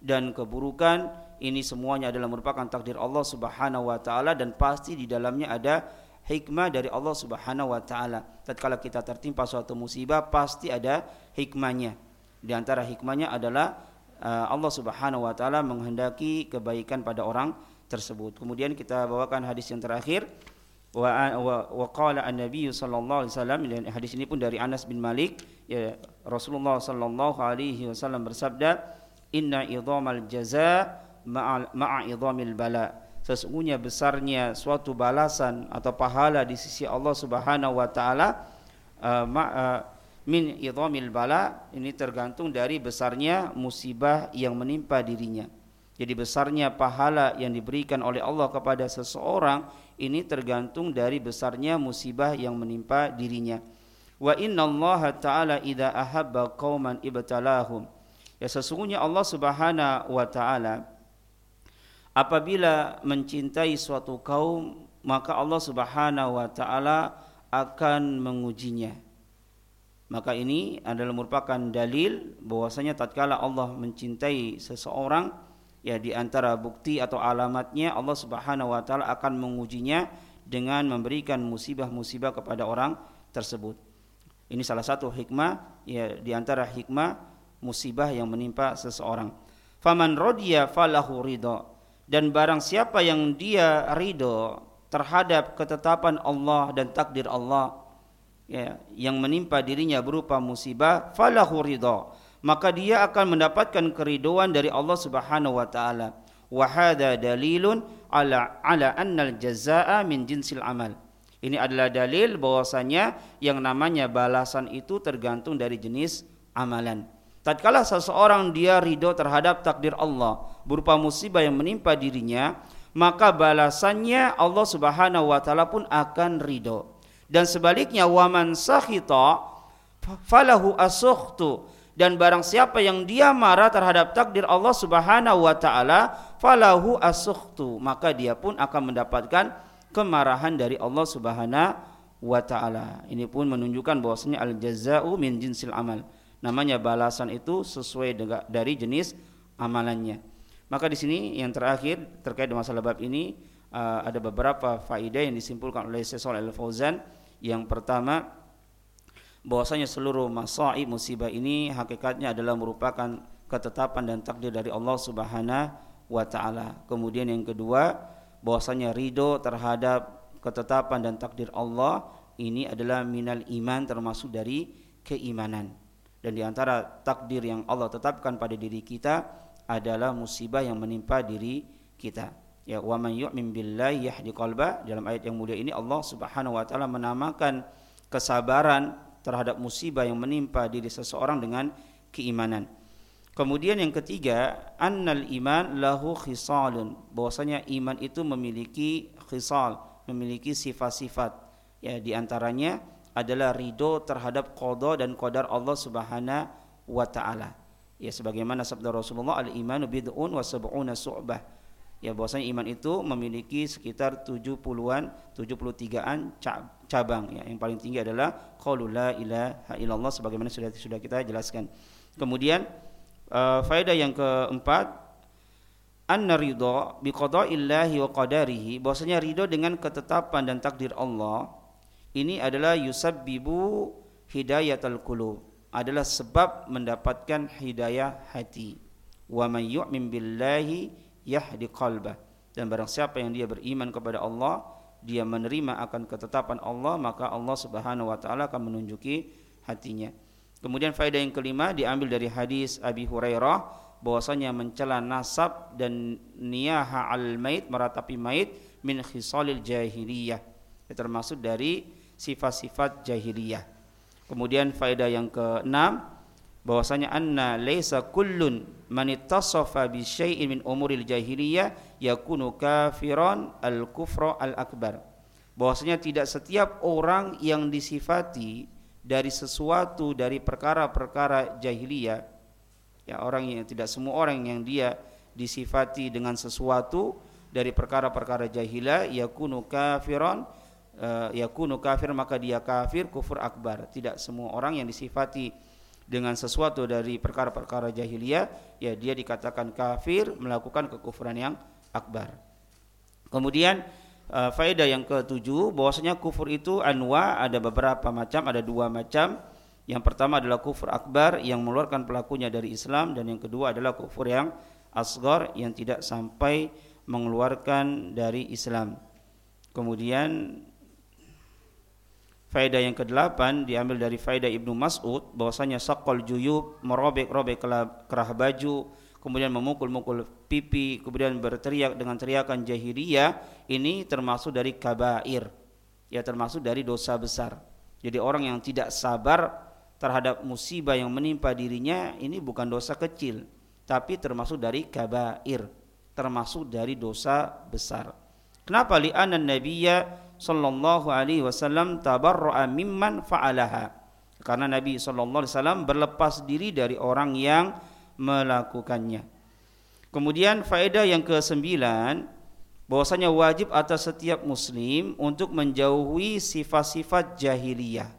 dan keburukan ini semuanya adalah merupakan takdir Allah Subhanahu wa taala dan pasti di dalamnya ada hikmah dari Allah Subhanahu wa taala. Tatkala kita tertimpa suatu musibah pasti ada hikmahnya. Di antara hikmahnya adalah uh, Allah Subhanahu wa taala menghendaki kebaikan pada orang tersebut. Kemudian kita bawakan hadis yang terakhir wa wa, wa qala an-nabiy sallallahu alaihi wasallam dan hadis ini pun dari Anas bin Malik ya Rasulullah sallallahu alaihi wasallam bersabda inna idhamal jaza ma'a idhamil bala sesungguhnya besarnya suatu balasan atau pahala di sisi Allah Subhanahu wa taala uh, uh, min idhamil bala ini tergantung dari besarnya musibah yang menimpa dirinya jadi besarnya pahala yang diberikan oleh Allah kepada seseorang ini tergantung dari besarnya musibah yang menimpa dirinya. Wa inna Allah ta'ala idza ahabba qauman ibtalahum. Ya sesungguhnya Allah Subhanahu wa taala apabila mencintai suatu kaum maka Allah Subhanahu wa taala akan mengujinya. Maka ini adalah merupakan dalil bahwasanya tatkala Allah mencintai seseorang ya di antara bukti atau alamatnya Allah Subhanahu wa taala akan mengujinya dengan memberikan musibah-musibah kepada orang tersebut. Ini salah satu hikmah ya di antara hikmah musibah yang menimpa seseorang. Faman rodiya falahu ridho dan barang siapa yang dia ridho terhadap ketetapan Allah dan takdir Allah ya, yang menimpa dirinya berupa musibah falahu ridho maka dia akan mendapatkan keriduan dari Allah Subhanahu wa taala. Wa hadha dalilun ala ala annal jazaa min jinsil amal. Ini adalah dalil bahwasanya yang namanya balasan itu tergantung dari jenis amalan. Tatkala seseorang dia ridho terhadap takdir Allah berupa musibah yang menimpa dirinya, maka balasannya Allah Subhanahu wa taala pun akan ridho. Dan sebaliknya waman sakhita falahu asukhtu dan barang siapa yang dia marah terhadap takdir Allah Subhanahu wa taala falahu asukhtu maka dia pun akan mendapatkan kemarahan dari Allah Subhanahu wa taala. Ini pun menunjukkan bahwasanya al jazaa'u min jinsil amal. Namanya balasan itu sesuai dari jenis amalannya maka di sini yang terakhir terkait dengan masalah bab ini uh, ada beberapa faedah yang disimpulkan oleh Syekh Al Fauzan yang pertama bahwasanya seluruh masaib musibah ini hakikatnya adalah merupakan ketetapan dan takdir dari Allah Subhanahu wa taala. Kemudian yang kedua, bahwasanya ridho terhadap ketetapan dan takdir Allah ini adalah minal iman termasuk dari keimanan. Dan di antara takdir yang Allah tetapkan pada diri kita adalah musibah yang menimpa diri kita. Ya, wa man yu'min billahi yahdi qalba dalam ayat yang mulia ini Allah Subhanahu wa taala menamakan kesabaran terhadap musibah yang menimpa diri seseorang dengan keimanan. Kemudian yang ketiga, annal iman lahu khisalun. Bahwasanya iman itu memiliki khisal, memiliki sifat-sifat. Ya, di antaranya adalah ridho terhadap qada dan qadar Allah Subhanahu wa taala. Ya sebagaimana sabda Rasulullah al-imanu bid'un wa sab'una su'bah. Ya bahwasanya iman itu memiliki sekitar 70-an 73-an cabang. Ya yang paling tinggi adalah qaulul la ilaha illallah sebagaimana sudah sudah kita jelaskan. Kemudian uh, faedah yang keempat anna ridha bi qada'illahi wa qadarihi. Bahwasanya ridho dengan ketetapan dan takdir Allah ini adalah yusabbibu hidayatul qulub adalah sebab mendapatkan hidayah hati. Wa man yu'min billahi yahdi qalbah dan barang siapa yang dia beriman kepada Allah dia menerima akan ketetapan Allah maka Allah Subhanahu wa taala akan menunjuki hatinya. Kemudian faedah yang kelima diambil dari hadis Abi Hurairah bahwasanya mencela nasab dan niyaha al mait meratapi mait min khisalil jahiliyah. Termasuk dari sifat-sifat jahiliyah kemudian faedah yang keenam bahwasanya anna laisa kullun man ittasafa bi syai'in min umuril jahiliyah yakunu kafiran al kufra al akbar bahwasanya tidak setiap orang yang disifati dari sesuatu dari perkara-perkara jahiliyah ya orang yang tidak semua orang yang dia disifati dengan sesuatu dari perkara-perkara jahiliyah yakunu kafiran uh, yakunu kafir maka dia kafir kufur akbar tidak semua orang yang disifati dengan sesuatu dari perkara-perkara jahiliyah ya dia dikatakan kafir melakukan kekufuran yang akbar. Kemudian uh, faedah yang ketujuh bahwasanya kufur itu anwa ada beberapa macam, ada dua macam. Yang pertama adalah kufur akbar yang mengeluarkan pelakunya dari Islam dan yang kedua adalah kufur yang asgar yang tidak sampai mengeluarkan dari Islam. Kemudian Faedah yang kedelapan diambil dari faedah Ibnu Mas'ud bahwasanya sakol juyub merobek-robek kerah baju kemudian memukul-mukul pipi kemudian berteriak dengan teriakan jahiliyah ini termasuk dari kabair. Ya termasuk dari dosa besar. Jadi orang yang tidak sabar terhadap musibah yang menimpa dirinya ini bukan dosa kecil tapi termasuk dari kabair termasuk dari dosa besar. Kenapa? Li'anna nabiyya sallallahu alaihi wasallam tabarra'a mimman fa'alaha. Karena Nabi sallallahu alaihi wasallam berlepas diri dari orang yang melakukannya. Kemudian faedah yang ke-9 bahwasanya wajib atas setiap muslim untuk menjauhi sifat-sifat jahiliyah.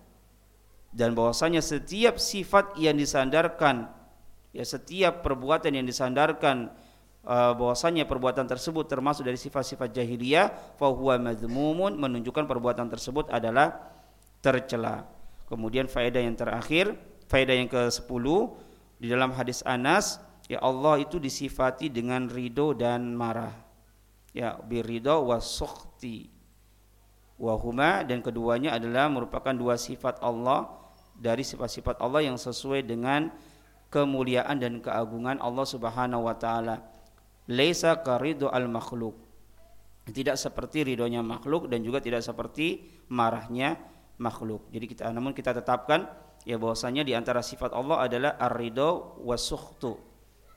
Dan bahwasanya setiap sifat yang disandarkan ya setiap perbuatan yang disandarkan bahwasanya perbuatan tersebut termasuk dari sifat-sifat jahiliyah fahuwa madzmumun menunjukkan perbuatan tersebut adalah tercela. Kemudian faedah yang terakhir, faedah yang ke-10 di dalam hadis Anas, ya Allah itu disifati dengan ridho dan marah. Ya, birido wa sukhti. Wahuma dan keduanya adalah merupakan dua sifat Allah dari sifat-sifat Allah yang sesuai dengan kemuliaan dan keagungan Allah Subhanahu wa taala laisa karidu al makhluk. Tidak seperti ridhonya makhluk dan juga tidak seperti marahnya makhluk. Jadi kita namun kita tetapkan ya bahwasanya di antara sifat Allah adalah ar-ridho wasukhtu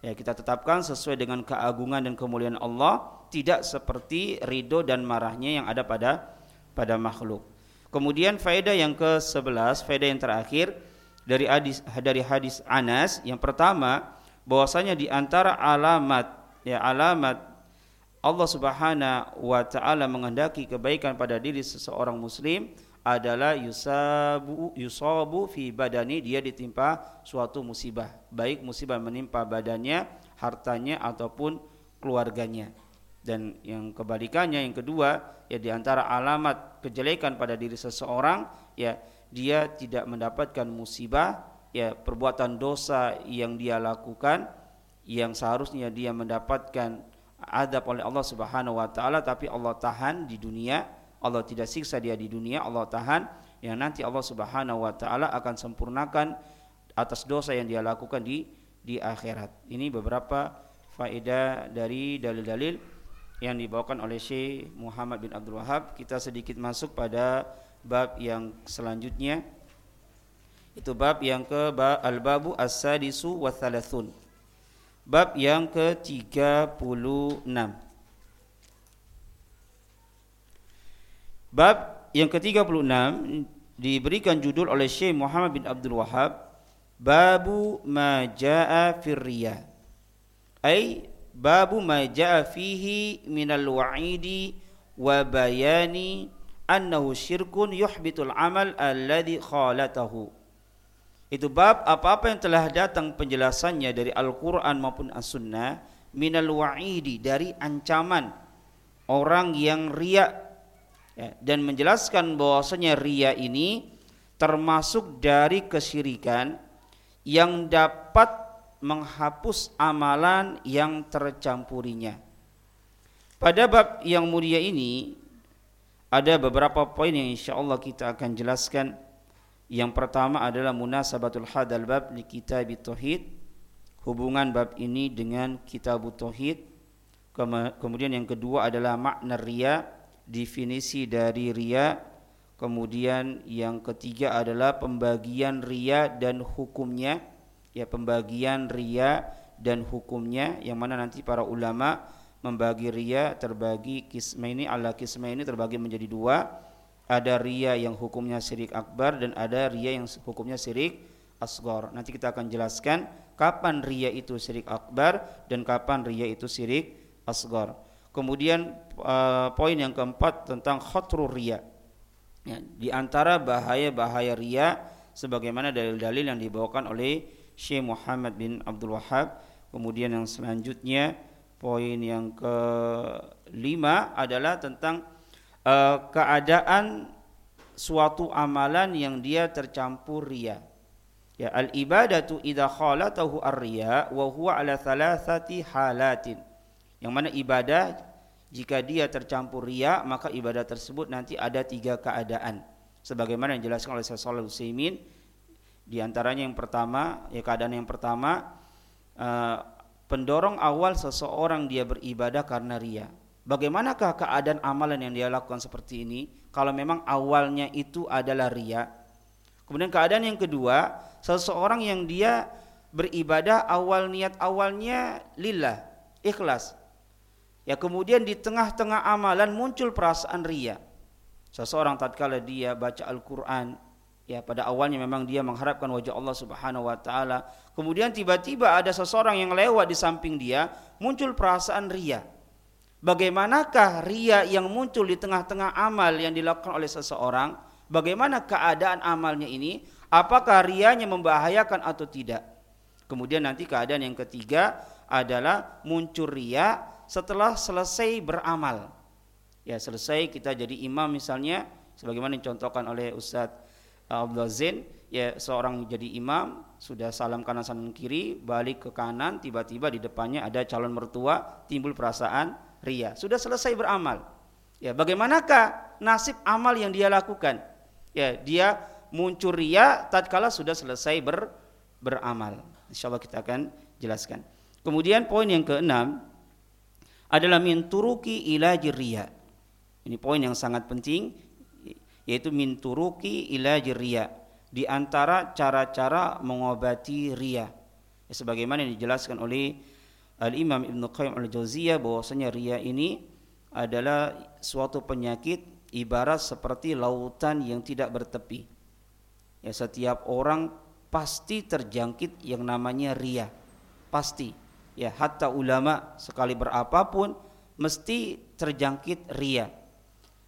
ya kita tetapkan sesuai dengan keagungan dan kemuliaan Allah tidak seperti ridho dan marahnya yang ada pada pada makhluk. Kemudian faedah yang ke-11 faedah yang terakhir dari hadis dari hadis Anas yang pertama bahwasanya di antara alamat ya alamat Allah Subhanahu wa taala menghendaki kebaikan pada diri seseorang muslim adalah yusabu yusabu fi badani. Dia ditimpa suatu musibah. Baik musibah menimpa badannya hartanya ataupun keluarganya. Dan yang kebalikannya yang kedua ya di antara alamat kejelekan pada diri seseorang ya dia tidak mendapatkan musibah ya perbuatan dosa yang dia lakukan yang seharusnya dia mendapatkan adab oleh Allah Subhanahu wa taala tapi Allah tahan di dunia, Allah tidak siksa dia di dunia, Allah tahan yang nanti Allah Subhanahu wa taala akan sempurnakan atas dosa yang dia lakukan di di akhirat. Ini beberapa faedah dari dalil-dalil yang dibawakan oleh Syekh Muhammad bin Abdul Wahab. Kita sedikit masuk pada bab yang selanjutnya. Itu bab yang ke al-babu as-sadisu wa thalathun bab yang ke-36. Bab yang ke-36 diberikan judul oleh Syekh Muhammad bin Abdul Wahab Babu ma jaa firriya. Ai babu ma fihi minal wa'idi wa bayani annahu syirkun yuhbitul amal alladhi khalatahu itu bab apa-apa yang telah datang penjelasannya dari Al-Quran maupun As-Sunnah minal wa'idi dari ancaman orang yang ria ya, dan menjelaskan bahwasanya ria ini termasuk dari kesyirikan yang dapat menghapus amalan yang tercampurinya. Pada bab yang mulia ini ada beberapa poin yang insya Allah kita akan jelaskan. Yang pertama adalah munasabatul hadal bab di kitab tauhid. Hubungan bab ini dengan kitab tauhid. Kemudian yang kedua adalah makna ria, definisi dari ria. Kemudian yang ketiga adalah pembagian ria dan hukumnya ya pembagian ria dan hukumnya yang mana nanti para ulama membagi ria terbagi kisma ini ala kisma ini terbagi menjadi dua ada ria yang hukumnya syirik akbar dan ada ria yang hukumnya syirik asgor nanti kita akan jelaskan kapan ria itu syirik akbar dan kapan ria itu syirik asgor kemudian uh, poin yang keempat tentang khotru ria. Ya, di antara bahaya-bahaya ria sebagaimana dalil-dalil yang dibawakan oleh Syekh Muhammad bin Abdul Wahab. Kemudian yang selanjutnya poin yang kelima adalah tentang uh, keadaan suatu amalan yang dia tercampur ria. Ya al ibadatu idza khalatahu ar-riya wa huwa ala thalathati halatin. Yang mana ibadah jika dia tercampur ria maka ibadah tersebut nanti ada tiga keadaan. Sebagaimana yang dijelaskan oleh Syekh Shalih Utsaimin di antaranya yang pertama, ya keadaan yang pertama uh, pendorong awal seseorang dia beribadah karena ria. Bagaimanakah keadaan amalan yang dia lakukan seperti ini kalau memang awalnya itu adalah ria? Kemudian keadaan yang kedua, seseorang yang dia beribadah awal niat awalnya lillah, ikhlas. Ya kemudian di tengah-tengah amalan muncul perasaan ria. Seseorang tatkala dia baca Al-Qur'an, ya pada awalnya memang dia mengharapkan wajah Allah Subhanahu wa taala. Kemudian tiba-tiba ada seseorang yang lewat di samping dia, muncul perasaan ria. Bagaimanakah ria yang muncul di tengah-tengah amal yang dilakukan oleh seseorang? Bagaimana keadaan amalnya ini? Apakah rianya membahayakan atau tidak? Kemudian nanti keadaan yang ketiga adalah muncul ria setelah selesai beramal. Ya, selesai kita jadi imam misalnya sebagaimana dicontohkan oleh Ustadz Abdul Zain ya seorang jadi imam sudah salam kanan salam kiri balik ke kanan tiba-tiba di depannya ada calon mertua timbul perasaan ria. Sudah selesai beramal. Ya bagaimanakah nasib amal yang dia lakukan? Ya dia muncul ria tatkala sudah selesai ber, beramal. Insyaallah kita akan jelaskan. Kemudian poin yang keenam adalah min turuki ila ria. Ini poin yang sangat penting yaitu min turuki ila ria. Di antara cara-cara mengobati ria. Ya, sebagaimana yang dijelaskan oleh Al Imam Ibnu Qayyim Al Jauziyah bahwasanya ria ini adalah suatu penyakit ibarat seperti lautan yang tidak bertepi. Ya setiap orang pasti terjangkit yang namanya ria. Pasti. Ya hatta ulama sekali berapapun mesti terjangkit ria.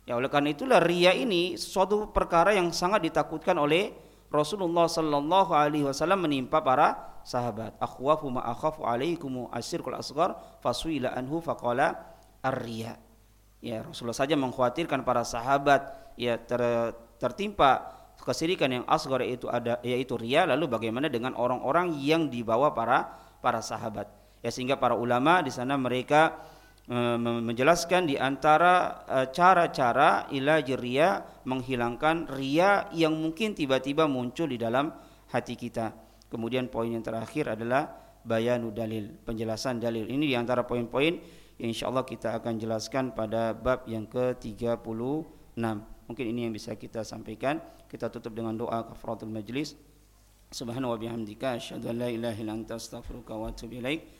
Ya oleh karena itulah ria ini suatu perkara yang sangat ditakutkan oleh Rasulullah sallallahu alaihi wasallam menimpa para sahabat. Akhwafu ma akhafu alaikum asyirkul asghar fasuila anhu faqala ar-riya. Ya Rasulullah saja mengkhawatirkan para sahabat ya ter, tertimpa kesirikan yang asghar itu ada yaitu ria lalu bagaimana dengan orang-orang yang dibawa para para sahabat. Ya sehingga para ulama di sana mereka menjelaskan di antara eh, cara-cara ilaj ria menghilangkan ria yang mungkin tiba-tiba muncul di dalam hati kita. Kemudian poin yang terakhir adalah bayanu dalil, penjelasan dalil. Ini di antara poin-poin yang insyaallah kita akan jelaskan pada bab yang ke-36. Mungkin ini yang bisa kita sampaikan. Kita tutup dengan doa kafaratul majlis. Subhanahu wa bihamdika asyhadu an la ilaha illa anta astaghfiruka wa atubu ilaik.